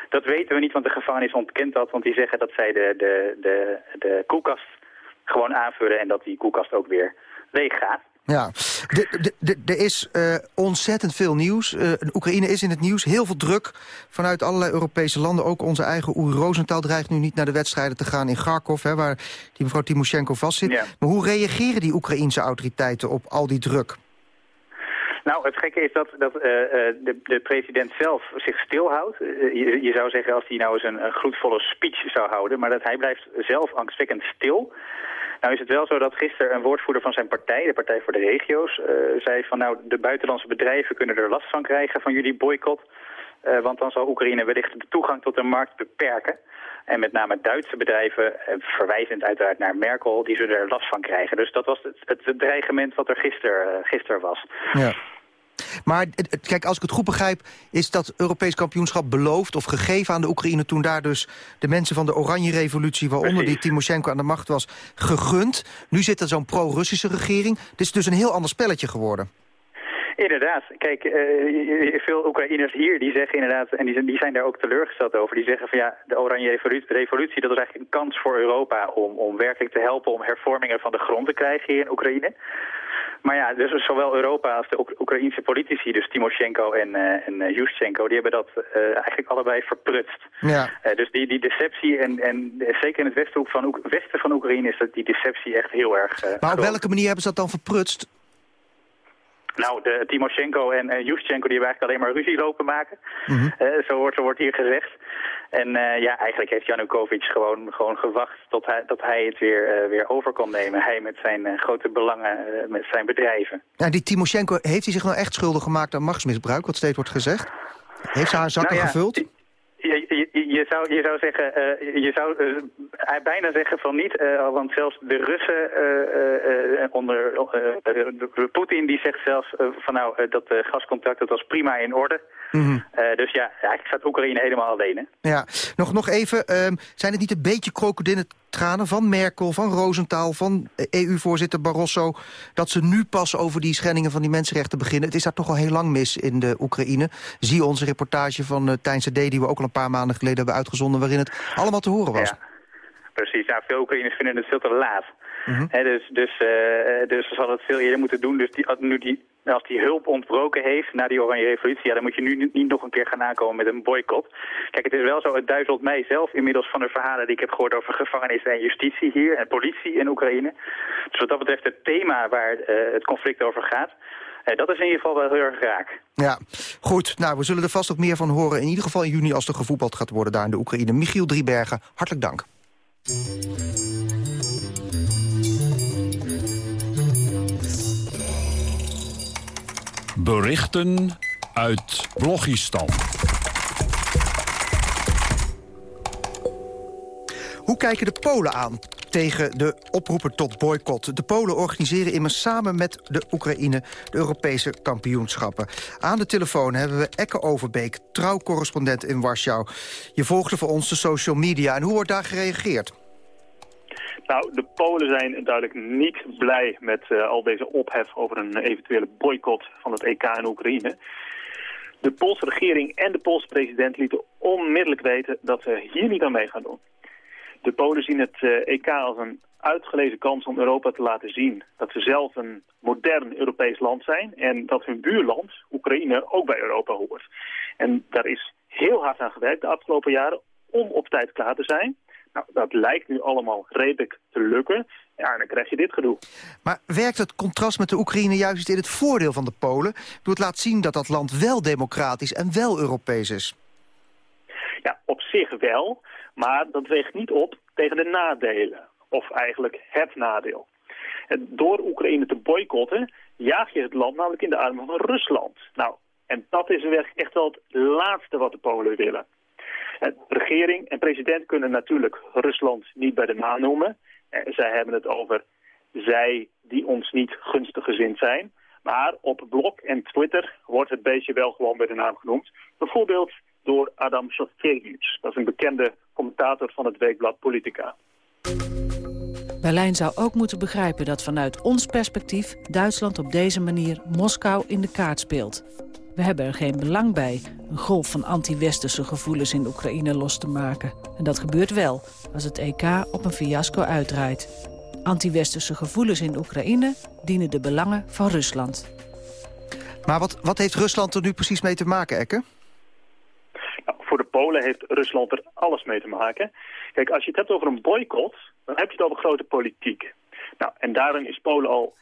dat weten we niet... want de gevangenis ontkent dat, want die zeggen dat zij de, de, de, de koelkast gewoon aanvullen... en dat die koelkast ook weer leeg gaat. Ja, er is uh, ontzettend veel nieuws. Uh, Oekraïne is in het nieuws. Heel veel druk vanuit allerlei Europese landen. Ook onze eigen Oer Rosenthal dreigt nu niet naar de wedstrijden te gaan in Kharkov... Hè, waar die mevrouw Timoshenko vastzit. Ja. Maar hoe reageren die Oekraïense autoriteiten op al die druk? Nou, het gekke is dat, dat uh, de, de, president zelf zich stilhoudt. Uh, je, zou zeggen als hij nou eens een, gloedvolle speech zou houden... maar dat hij blijft zelf angstwekkend stil... Nou is het wel zo dat gisteren een woordvoerder van zijn partij, de Partij voor de Regio's, zei van nou de buitenlandse bedrijven kunnen er last van krijgen van jullie boycott. Want dan zal Oekraïne wellicht de toegang tot de markt beperken. En met name Duitse bedrijven, uh, verwijzend uiteraard naar Merkel, die zullen er last van krijgen. Dus dat was het, het dreigement wat er gisteren gister was. Ja. Maar kijk, als ik het goed begrijp, is dat Europees kampioenschap beloofd of gegeven aan de Oekraïne toen daar dus de mensen van de Oranje Revolutie, waaronder Precies. die Timoshenko aan de macht was, gegund. Nu zit er zo'n pro-Russische regering. Het is dus een heel ander spelletje geworden. Inderdaad. Kijk, uh, veel Oekraïners hier die zeggen inderdaad, en die, die, zijn daar ook teleurgesteld over, die zeggen van ja, de Oranje Revolutie, dat is eigenlijk een kans voor Europa om, om werkelijk te helpen om hervormingen van de grond te krijgen hier in Oekraïne. Maar ja, dus zowel Europa als de Oekraïnse politici, dus Timoshenko en, uh, en uh, Yushchenko, die hebben dat uh, eigenlijk allebei verprutst. Ja. dus die, die deceptie, en, en zeker in het westen van, westen van Oekraïne is dat die deceptie echt heel erg Maar op welke manier hebben ze dat dan verprutst? Nou, de Timoshenko en uh, Yushchenko die hebben eigenlijk alleen maar ruzie lopen maken. Mhm. zo, wordt, zo wordt hier gezegd. En uh, ja, eigenlijk heeft Janukovic gewoon, gewoon gewacht tot hij, tot hij het weer, uh, weer over kon nemen. Hij met zijn grote belangen, met zijn bedrijven. Ja, die Timoshenko, heeft hij zich nou echt schuldig gemaakt aan machtsmisbruik, wat steeds wordt gezegd? Heeft ze haar zakken nou ja, gevuld? Je, zou, je zou zeggen, uh, je zou uh, bijna zeggen van niet, uh, want zelfs de Russen onder Poetin die zegt zelfs van nou dat gascontact dat was prima in orde. Mm -hmm. dus ja, eigenlijk staat Oekraïne helemaal alleen. Hè? Ja, nog, nog even, ehm, zijn het niet een beetje krokodillentranen van Merkel, van Rosenthal, van EU-voorzitter Barroso, dat ze nu pas over die schendingen van die mensenrechten beginnen? Het is daar toch al heel lang mis in de Oekraïne. Zie onze reportage van uh, Tijn CD, die we ook al een paar maanden geleden hebben uitgezonden, waarin het allemaal te horen was. Ja, precies. Nou, veel Oekraïners vinden het veel te laat. Mm -hmm. He, dus, dus, uh, dus ze hadden het veel eerder moeten doen. Dus die, nu die, als die hulp ontbroken heeft na die Oranje Revolutie... Ja, dan moet je nu niet nog een keer gaan aankomen met een boycott. Kijk, het is wel zo, het duizelt mij zelf inmiddels van de verhalen... die ik heb gehoord over gevangenissen en justitie hier... en politie in Oekraïne. Dus wat dat betreft het thema waar uh, het conflict over gaat... Uh, dat is in ieder geval wel heel erg raak. Ja, goed. Nou, we zullen er vast ook meer van horen. In ieder geval in juni als er gevoetbald gaat worden daar in de Oekraïne. Michiel Driebergen, hartelijk dank. Berichten uit Blogistan. Hoe kijken de Polen aan tegen de oproepen tot boycott? De Polen organiseren immers samen met de Oekraïne de Europese kampioenschappen. Aan de telefoon hebben we Ekke Overbeek, trouwcorrespondent in Warschau. Je volgde voor ons de social media. En hoe wordt daar gereageerd? Nou, de Polen zijn duidelijk niet blij met uh, al deze ophef over een eventuele boycott van het EK in Oekraïne. De Poolse regering en de Poolse president lieten onmiddellijk weten dat ze hier niet aan mee gaan doen. De Polen zien het EK als een uitgelezen kans om Europa te laten zien dat ze zelf een modern Europees land zijn en dat hun buurland, Oekraïne, ook bij Europa hoort. En daar is heel hard aan gewerkt de afgelopen jaren om op tijd klaar te zijn. Nou, dat lijkt nu allemaal redelijk te lukken. Ja, en dan krijg je dit gedoe. Maar werkt het contrast met de Oekraïne juist in het voordeel van de Polen? Door het laat zien dat dat land wel democratisch en wel Europees is. Ja, op zich wel. Maar dat weegt niet op tegen de nadelen. Of eigenlijk het nadeel. En door Oekraïne te boycotten jaag je het land namelijk in de armen van Rusland. Nou, en dat is echt wel het laatste wat de Polen willen. De regering en president kunnen natuurlijk Rusland niet bij de naam noemen. Zij hebben het over zij die ons niet gunstig gezind zijn. Maar op blog en Twitter wordt het beestje wel gewoon bij de naam genoemd. Bijvoorbeeld door Adam Shostkevich. Dat is een bekende commentator van het weekblad Politica. Berlijn zou ook moeten begrijpen dat vanuit ons perspectief... Duitsland op deze manier Moskou in de kaart speelt. We hebben er geen belang bij een golf van anti-westerse gevoelens in Oekraïne los te maken. En dat gebeurt wel als het EK op een fiasco uitdraait. Anti-westerse gevoelens in Oekraïne dienen de belangen van Rusland. Maar wat, wat heeft Rusland er nu precies mee te maken, Ekke? Nou, voor de Polen heeft Rusland er alles mee te maken. Kijk, als je het hebt over een boycott, dan heb je het over grote politiek. Nou, en daarin is Polen al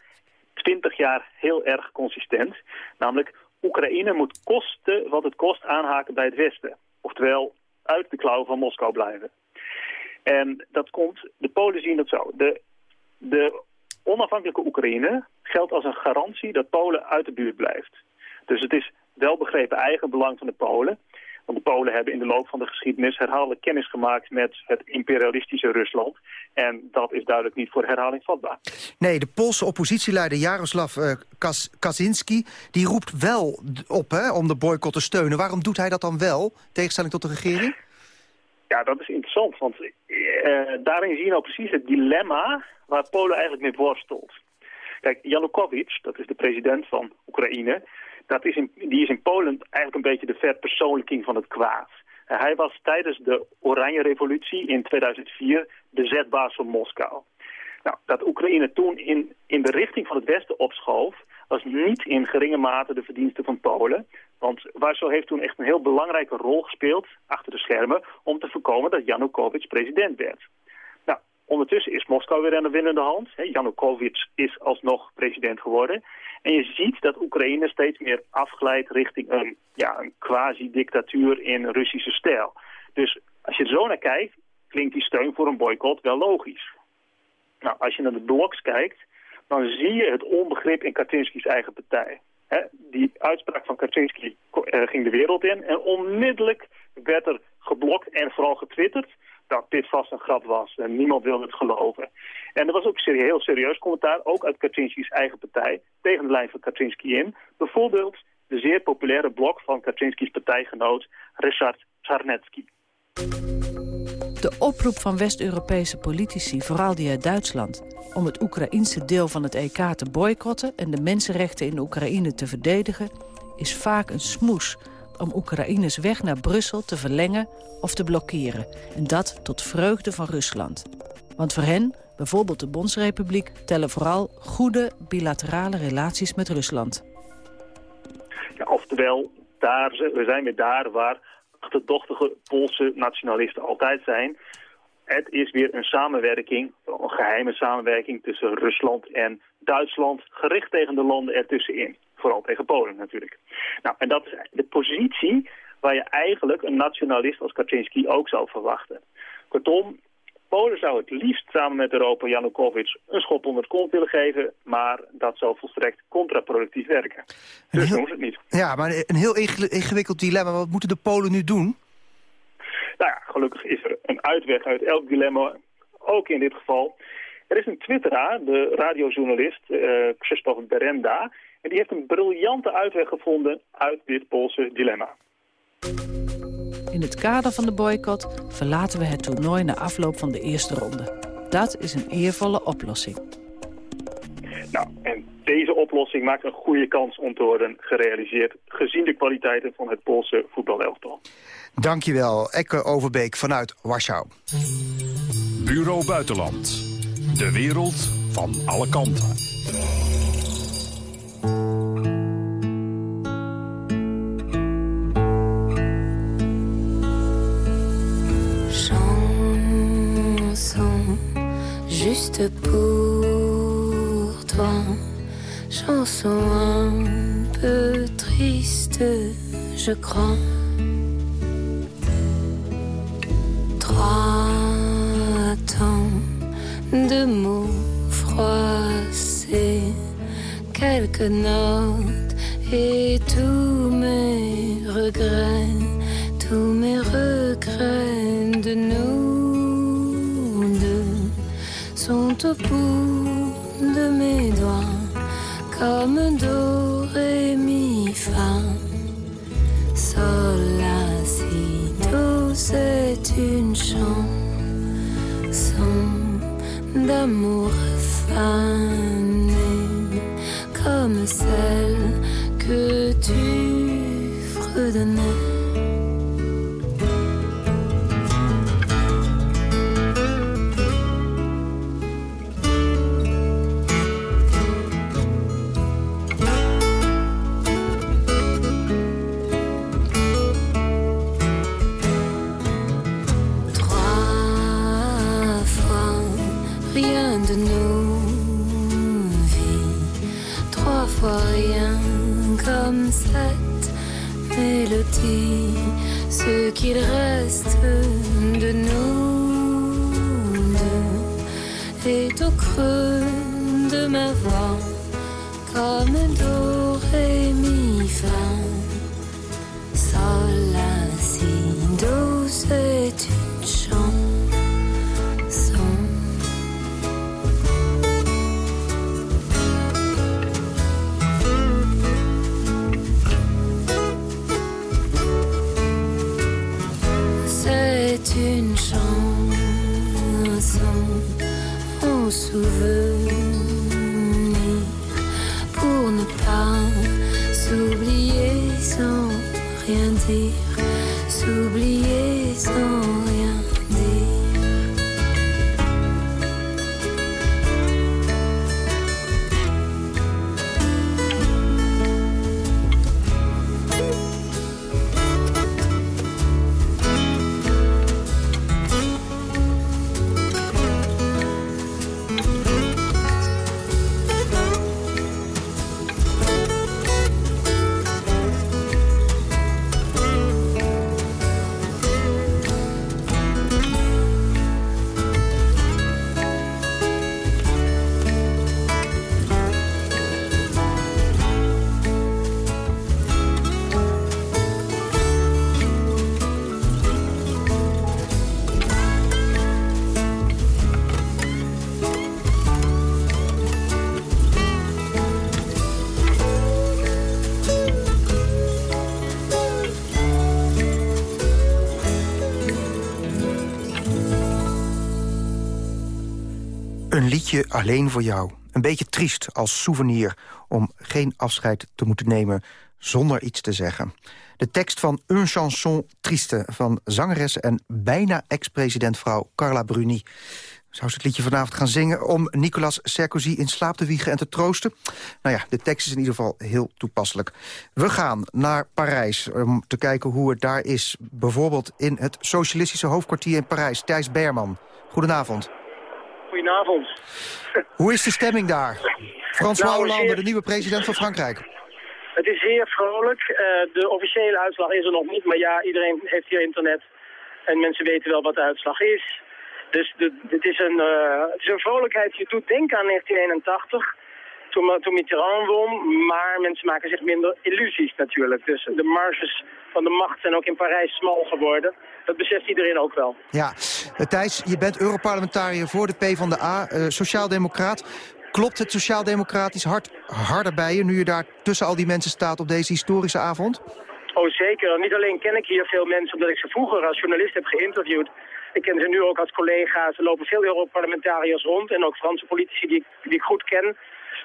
twintig jaar heel erg consistent. Namelijk, Oekraïne moet kosten wat het kost aanhaken bij het Westen. Oftewel, uit de klauw van Moskou blijven. En dat komt, de Polen zien dat zo. De, de onafhankelijke Oekraïne geldt als een garantie dat Polen uit de buurt blijft. Dus het is wel begrepen eigen belang van de Polen. Want de Polen hebben in de loop van de geschiedenis herhaaldelijk kennis gemaakt met het imperialistische Rusland. En dat is duidelijk niet voor herhaling vatbaar. Nee, de Poolse oppositieleider Jaroslav uh, Kaczynski die roept wel op hè, om de boycott te steunen. Waarom doet hij dat dan wel, tegenstelling tot de regering? Ja, dat is interessant, want uh, daarin zie je nou precies het dilemma waar Polen eigenlijk mee worstelt. Kijk, Yanukovych, dat is de president van Oekraïne, dat is die is in Polen eigenlijk een beetje de verpersoonlijking van het kwaad. hij was tijdens de Oranje Revolutie in 2004 de zetbaas van Moskou. Nou, dat Oekraïne toen in, in de richting van het Westen opschoof, was niet in geringe mate de verdienste van Polen. Want Warschau heeft toen echt een heel belangrijke rol gespeeld, achter de schermen, om te voorkomen dat Janukovic president werd. Ondertussen is Moskou weer aan de winnende hand. Janukovic is alsnog president geworden. En je ziet dat Oekraïne steeds meer afglijdt richting een, ja, een quasi-dictatuur in Russische stijl. Dus als je er zo naar kijkt, klinkt die steun voor een boycott wel logisch. Nou, als je naar de bloks kijkt, dan zie je het onbegrip in Kaczynski's eigen partij. die uitspraak van Kaczynski uh, ging de wereld in en onmiddellijk werd er geblokt en vooral getwitterd dat dit vast een grap was. En niemand wilde het geloven. En er was ook een heel serieus commentaar, ook uit Kaczynski's eigen partij, tegen de lijn van Kaczynski in. Bijvoorbeeld de zeer populaire blog van Kaczynski's partijgenoot Richard Czarnecki. De oproep van West-Europese politici, vooral die uit Duitsland... om het Oekraïense deel van het EK te boycotten... en de mensenrechten in Oekraïne te verdedigen... is vaak een smoes om Oekraïners weg naar Brussel te verlengen of te blokkeren. En dat tot vreugde van Rusland. Want voor hen, bijvoorbeeld de Bondsrepubliek... tellen vooral goede bilaterale relaties met Rusland. Ja, oftewel, daar, we zijn weer daar waar achterdochtige Poolse nationalisten altijd zijn. Het is weer een samenwerking, een geheime samenwerking tussen Rusland en Duitsland, gericht tegen de landen ertussenin. Vooral tegen Polen natuurlijk. Nou, en dat is de positie waar je eigenlijk een nationalist als Kaczynski ook zou verwachten. Kortom, Polen zou het liefst samen met Europa Janukovic een schop onder het kont willen geven, maar dat zou volstrekt contraproductief werken. Dus heel, doen ze het niet. Ja, maar een heel ingewikkeld dilemma. Wat moeten de Polen nu doen? Nou ja, gelukkig is er een uitweg uit elk dilemma, ook in dit geval. Er is een twitteraar, de radiojournalist uh, Krzysztof Berenda, en die heeft een briljante uitweg gevonden uit dit Poolse dilemma. In het kader van de boycott verlaten we het toernooi na afloop van de eerste ronde. Dat is een eervolle oplossing. Nou, en deze oplossing maakt een goede kans om te worden gerealiseerd... gezien de kwaliteiten van het Poolse voetbalelftal. Dankjewel, Ekke Overbeek vanuit Warschau. Bureau Buitenland. De wereld van alle kanten. Je crois. Liedje alleen voor jou. Een beetje triest als souvenir om geen afscheid te moeten nemen zonder iets te zeggen. De tekst van Un chanson triste van zangeres en bijna ex-presidentvrouw Carla Bruni. Zou ze het liedje vanavond gaan zingen om Nicolas Sarkozy in slaap te wiegen en te troosten? Nou ja, de tekst is in ieder geval heel toepasselijk. We gaan naar Parijs om te kijken hoe het daar is. Bijvoorbeeld in het socialistische hoofdkwartier in Parijs. Thijs Berman, goedenavond. Goedenavond. Hoe is de stemming daar? François Nou, Hollande, zeer- de nieuwe president van Frankrijk. Het is zeer vrolijk. Eh, de officiële uitslag is er nog niet, maar ja, iedereen heeft hier internet. En mensen weten wel wat de uitslag is. Dus de, dit is een, eh, het is een vrolijkheid. Je doet denken aan 1981, toen, toen Mitterrand won. Maar mensen maken zich minder illusies natuurlijk. Dus de marges van de macht zijn ook in Parijs smal geworden. Dat beseft iedereen ook wel. Ja, Eh, Thijs, je bent Europarlementariër voor de PvdA, eh sociaaldemocraat. Klopt het sociaaldemocratisch hart harder bij je... nu je daar tussen al die mensen staat op deze historische avond? Oh, zeker. Niet alleen ken ik hier veel mensen omdat ik ze vroeger als journalist heb geïnterviewd. Ik ken ze nu ook als collega's. Er lopen veel Europarlementariërs rond en ook Franse politici die, ik- die ik goed ken.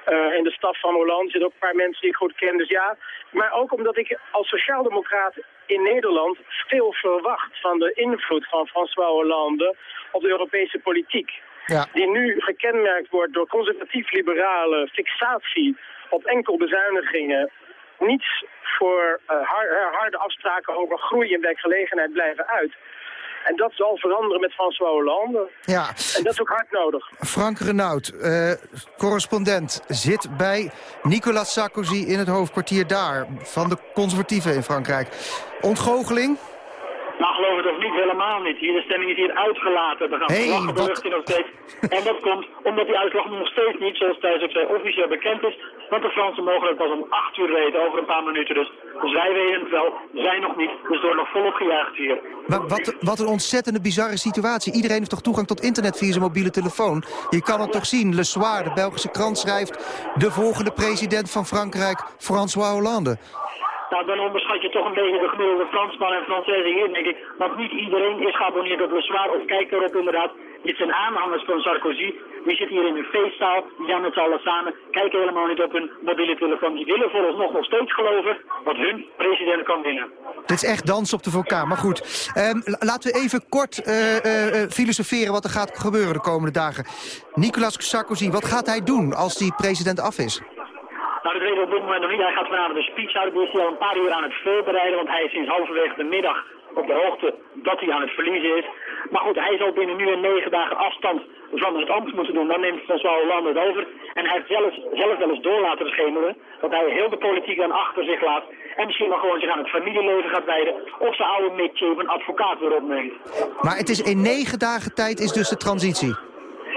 Eh, in de staf van Hollande zitten ook een paar mensen die ik goed ken. Dus ja, maar ook omdat ik als sociaaldemocraat in Nederland veel verwacht van de invloed van François Hollande op de Europese politiek. Ja. Die nu gekenmerkt wordt door conservatief-liberale fixatie op enkel bezuinigingen. Niets voor har- harde afspraken over groei en werkgelegenheid blijven uit. En dat zal veranderen met François Hollande. Ja. En dat is ook hard nodig. Frank Renaud, eh, correspondent, zit bij Nicolas Sarkozy in het hoofdkwartier daar... van de conservatieven in Frankrijk. Ontgoocheling? Nou, geloof het of niet, helemaal niet. Hier, de stemming is hier uitgelaten. Er gaan Hey, de wat- lucht in nog steeds. En dat komt omdat die uitslag nog steeds niet, zoals Thijs ook zei, officieel bekend is. Want de Fransen mogen het pas om 8 uur weten, over een paar minuten dus. Dus wij weten het wel, zij nog niet. Dus wordt nog volop gejuicht hier. Maar wat, wat een ontzettende bizarre situatie. Iedereen heeft toch toegang tot internet via zijn mobiele telefoon? Je kan het toch zien. Le Soir, de Belgische krant, schrijft... de volgende president van Frankrijk, François Hollande. Nou, dan onderschat je toch een beetje de gemiddelde Fransman en Française hier, denk ik. Want niet iedereen is geabonneerd op Le Soir of kijkt erop inderdaad. Dit zijn aanhangers van Sarkozy. Die zitten hier in een feestzaal, die zijn met z'n allen samen, kijken helemaal niet op hun mobiele telefoon. Die willen vooralsnog nog steeds geloven wat hun president kan winnen. Dit is echt dans op de vulkaan. Maar goed, ehm, la- laten we even kort eh, eh, eh, filosoferen wat er gaat gebeuren de komende dagen. Nicolas Sarkozy, wat gaat hij doen als die president af is? Nou, dat weten we op dit moment nog niet. Hij gaat vanavond een speech houden. Die is hij al een paar uur aan het voorbereiden. Want hij is sinds halverwege de middag op de hoogte dat hij aan het verliezen is. Maar goed, hij zal binnen nu en negen dagen afstand van het ambt moeten doen. Dan neemt François Hollande het over. En hij heeft zelfs, zelf wel eens door laten schemeren dat hij heel de politiek dan achter zich laat. En misschien wel gewoon zich aan het familieleven gaat wijden. Of zijn oude Mitje een advocaat weer opneemt. Maar het is in negen dagen tijd is dus de transitie.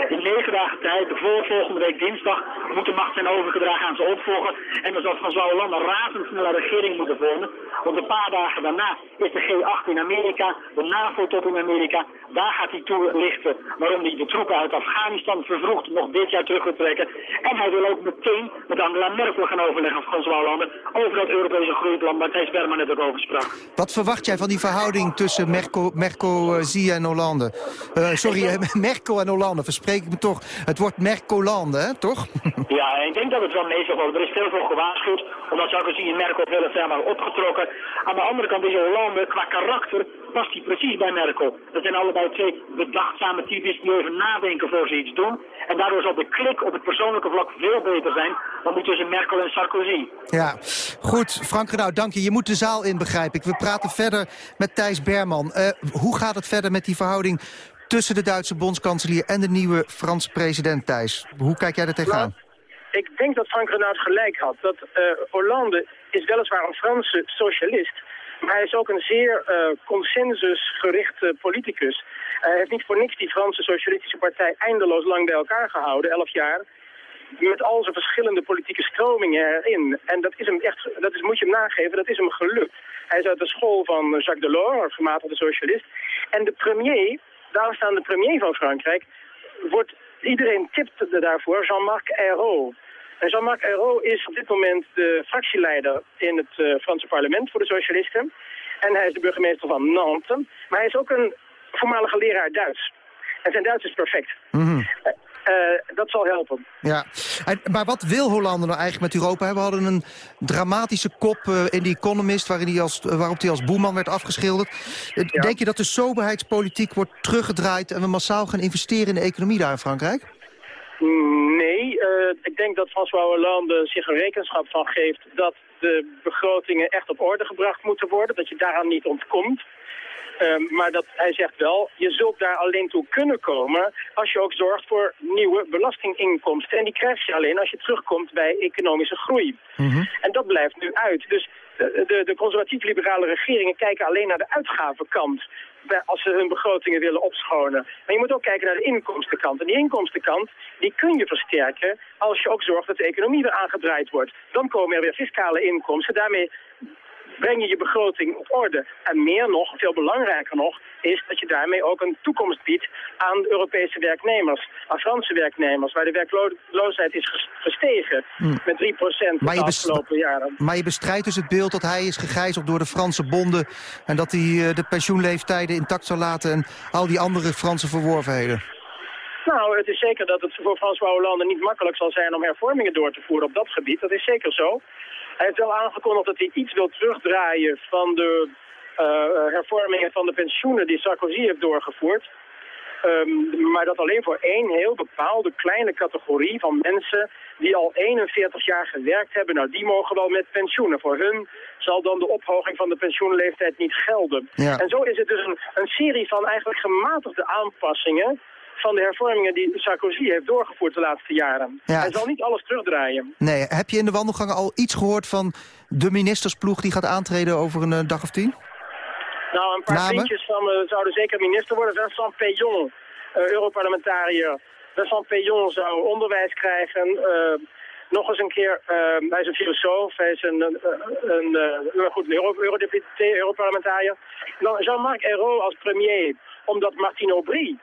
In negen dagen tijd, de voor volgende week dinsdag, moet de macht zijn overgedragen aan zijn opvolger. En dan zal François Hollande razendsnel een regering moeten vormen. Want een paar dagen daarna is de G8 in Amerika, de NAVO-top in Amerika. Daar gaat hij toelichten waarom hij de troepen uit Afghanistan vervroegd nog dit jaar terug wil trekken. En hij wil ook meteen met Angela Merkel gaan overleggen, François Hollande, over dat Europese groeiplan waar Thijs Berman net ook over sprak. Wat verwacht jij van die verhouding tussen Merkel, Merkozy en Hollande? Eh, sorry, Merkel en Hollande, verspreek ik me toch. Het wordt Mercolande, hè, toch? Ja, en ik denk dat het wel mee zal worden. Er is veel voor gewaarschuwd, omdat Sarkozy en Merkel veel te hebben opgetrokken. Aan de andere kant is Hollande, qua karakter, past hij precies bij Merkel. Dat zijn allebei twee bedachtzame types die even nadenken voor ze iets doen. En daardoor zal de klik op het persoonlijke vlak veel beter zijn dan die tussen Merkel en Sarkozy. Ja, goed. Frank Renaud, dank je. Je moet de zaal in, begrijp ik. We praten verder met Thijs Berman. Uh, hoe gaat het verder met die verhouding tussen de Duitse bondskanselier en de nieuwe Franse president Thijs? Hoe kijk jij er tegenaan? Nou, ik denk dat Frank Renaud gelijk had. Dat uh, Hollande is weliswaar een Franse socialist... maar hij is ook een zeer uh, consensusgerichte politicus. Hij heeft niet voor niks die Franse socialistische partij eindeloos lang bij elkaar gehouden, elf jaar met al zijn verschillende politieke stromingen erin. En dat is hem echt, dat is, moet je hem nageven, dat is hem gelukt. Hij is uit de school van Jacques Delors, een gematigde socialist. En de premier, de aanstaande premier van Frankrijk, wordt, iedereen tipt daarvoor, Jean-Marc Ayrault. En Jean-Marc Ayrault is op dit moment de fractieleider in het uh, Franse parlement voor de socialisten. En hij is de burgemeester van Nantes. Maar hij is ook een voormalige leraar Duits. En zijn Duits is perfect. Mm uh, dat zal helpen. Ja, en, maar wat wil Hollande nou eigenlijk met Europa? We hadden een dramatische kop uh, in The Economist... Waarin hij als, waarop hij als boeman werd afgeschilderd. Ja. Denk je dat de soberheidspolitiek wordt teruggedraaid... en we massaal gaan investeren in de economie daar in Frankrijk? Nee, uh, ik denk dat François Hollande zich een rekenschap van geeft... dat de begrotingen echt op orde gebracht moeten worden. Dat je daaraan niet ontkomt. Um, maar dat, hij zegt wel, je zult daar alleen toe kunnen komen als je ook zorgt voor nieuwe belastinginkomsten. En die krijg je alleen als je terugkomt bij economische groei. Mm -hmm. En dat blijft nu uit. Dus de, de, de conservatief-liberale regeringen kijken alleen naar de uitgavenkant als ze hun begrotingen willen opschonen. Maar je moet ook kijken naar de inkomstenkant. En die inkomstenkant die kun je versterken als je ook zorgt dat de economie weer aangedraaid wordt. Dan komen er weer fiscale inkomsten. Daarmee breng je je begroting op orde. En meer nog, veel belangrijker nog, is dat je daarmee ook een toekomst biedt aan Europese werknemers. Aan Franse werknemers, waar de werkloosheid is gestegen Hmm. met 3 procent de afgelopen jaren. Maar je bestrijdt dus het beeld dat hij is gegijzeld door de Franse bonden... en dat hij uh, de pensioenleeftijden intact zou laten... en al die andere Franse verworvenheden. Nou, het is zeker dat het voor François Hollande niet makkelijk zal zijn om hervormingen door te voeren op dat gebied. Dat is zeker zo. Hij heeft wel aangekondigd dat hij iets wil terugdraaien van de uh, hervormingen van de pensioenen die Sarkozy heeft doorgevoerd. Um, maar dat alleen voor één heel bepaalde kleine categorie van mensen die al 41 jaar gewerkt hebben, nou die mogen wel met pensioenen. Voor hun zal dan de ophoging van de pensioenleeftijd niet gelden. Ja. En zo is het dus een, een serie van eigenlijk gematigde aanpassingen van de hervormingen die Sarkozy heeft doorgevoerd de laatste jaren. Ja. Hij zal niet alles terugdraaien. Nee, heb je in de wandelgangen al iets gehoord van de ministersploeg die gaat aantreden over een uh, dag of tien? Nou, een paar Namen? vriendjes van me zouden zeker minister worden. Vincent Payon, uh, Europarlementariër. Vincent Payon zou onderwijs krijgen. Uh, nog eens een keer, uh, hij is een filosoof, hij is een, een, een, een goed, euro, eurodeputé, Europarlementariër. Dan Jean-Marc Ayrault als premier, omdat Martine Aubry,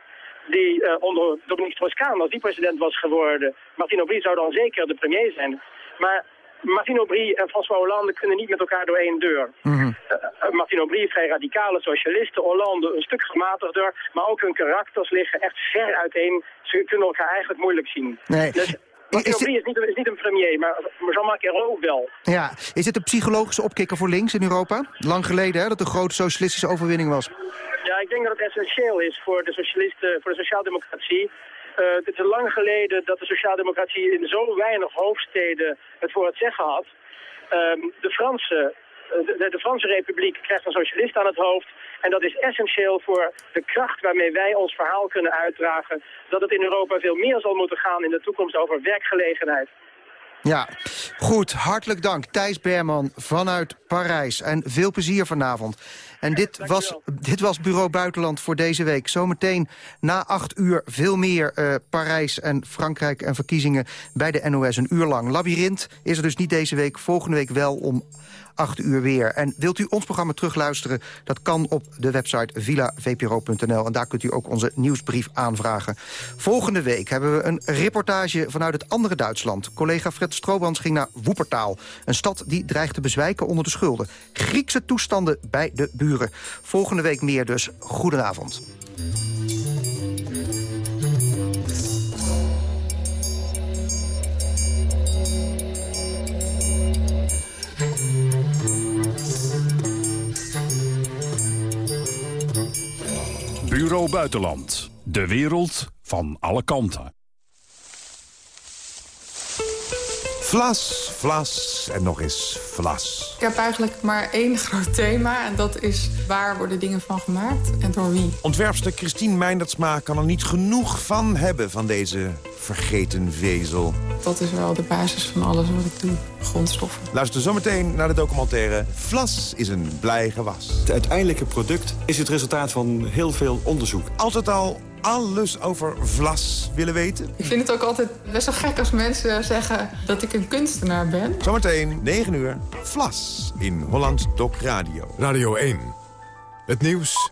die uh, onder Dominique Strauss-Kahn, als die president was geworden, Martine Aubry zou dan zeker de premier zijn. Maar Martine Aubry en François Hollande kunnen niet met elkaar door één deur. Mm -hmm. uh, Martine Aubry vrij radicale socialisten, Hollande een stuk gematigder, maar ook hun karakters liggen echt ver uiteen. Ze kunnen elkaar eigenlijk moeilijk zien. Nee. Dus, Martine Aubry is, niet, is niet een premier, maar Jean-Marc Ayrault wel. Ja, is dit een psychologische opkikker voor links in Europa? Lang geleden hè, dat een grote socialistische overwinning was. Ja, ik denk dat het essentieel is voor de socialisten, voor de sociaaldemocratie. Uh, het is lang geleden dat de sociaaldemocratie in zo weinig hoofdsteden het voor het zeggen had. Uh, de, Franse, de, de, Franse Republiek krijgt een socialist aan het hoofd. En dat is essentieel voor de kracht waarmee wij ons verhaal kunnen uitdragen. Dat het in Europa veel meer zal moeten gaan in de toekomst over werkgelegenheid. Ja, goed. Hartelijk dank. Thijs Berman vanuit Parijs. En veel plezier vanavond. En dit was, dit was Bureau Buitenland voor deze week. Zometeen na acht uur veel meer uh, Parijs en Frankrijk en verkiezingen bij de NOS een uur lang. Labyrinth is er dus niet deze week, volgende week wel om 8 uur weer. En wilt u ons programma terugluisteren? Dat kan op de website villavpro.nl. En daar kunt u ook onze nieuwsbrief aanvragen. Volgende week hebben we een reportage vanuit het andere Duitsland. Collega Fred Stroobans ging naar Woepertaal. Een stad die dreigt te bezwijken onder de schulden. Griekse toestanden bij de buren. Volgende week meer dus. Goedenavond. Bureau Buitenland. De wereld van alle kanten. Vlas, vlas en nog eens vlas. Ik heb eigenlijk maar één groot thema en dat is waar worden dingen van gemaakt en door wie. Ontwerpster Christine Meindertsma kan er niet genoeg van hebben van deze vergeten vezel. Dat is wel de basis van alles wat ik doe, grondstoffen. Luister zometeen naar de documentaire Vlas is een blij gewas. Het uiteindelijke product is het resultaat van heel veel onderzoek. Altijd al alles over vlas willen weten? Ik vind het ook altijd best wel gek als mensen zeggen dat ik een kunstenaar ben. Zometeen, 9 uur, Vlas in Holland Doc Radio. Radio 1. Het nieuws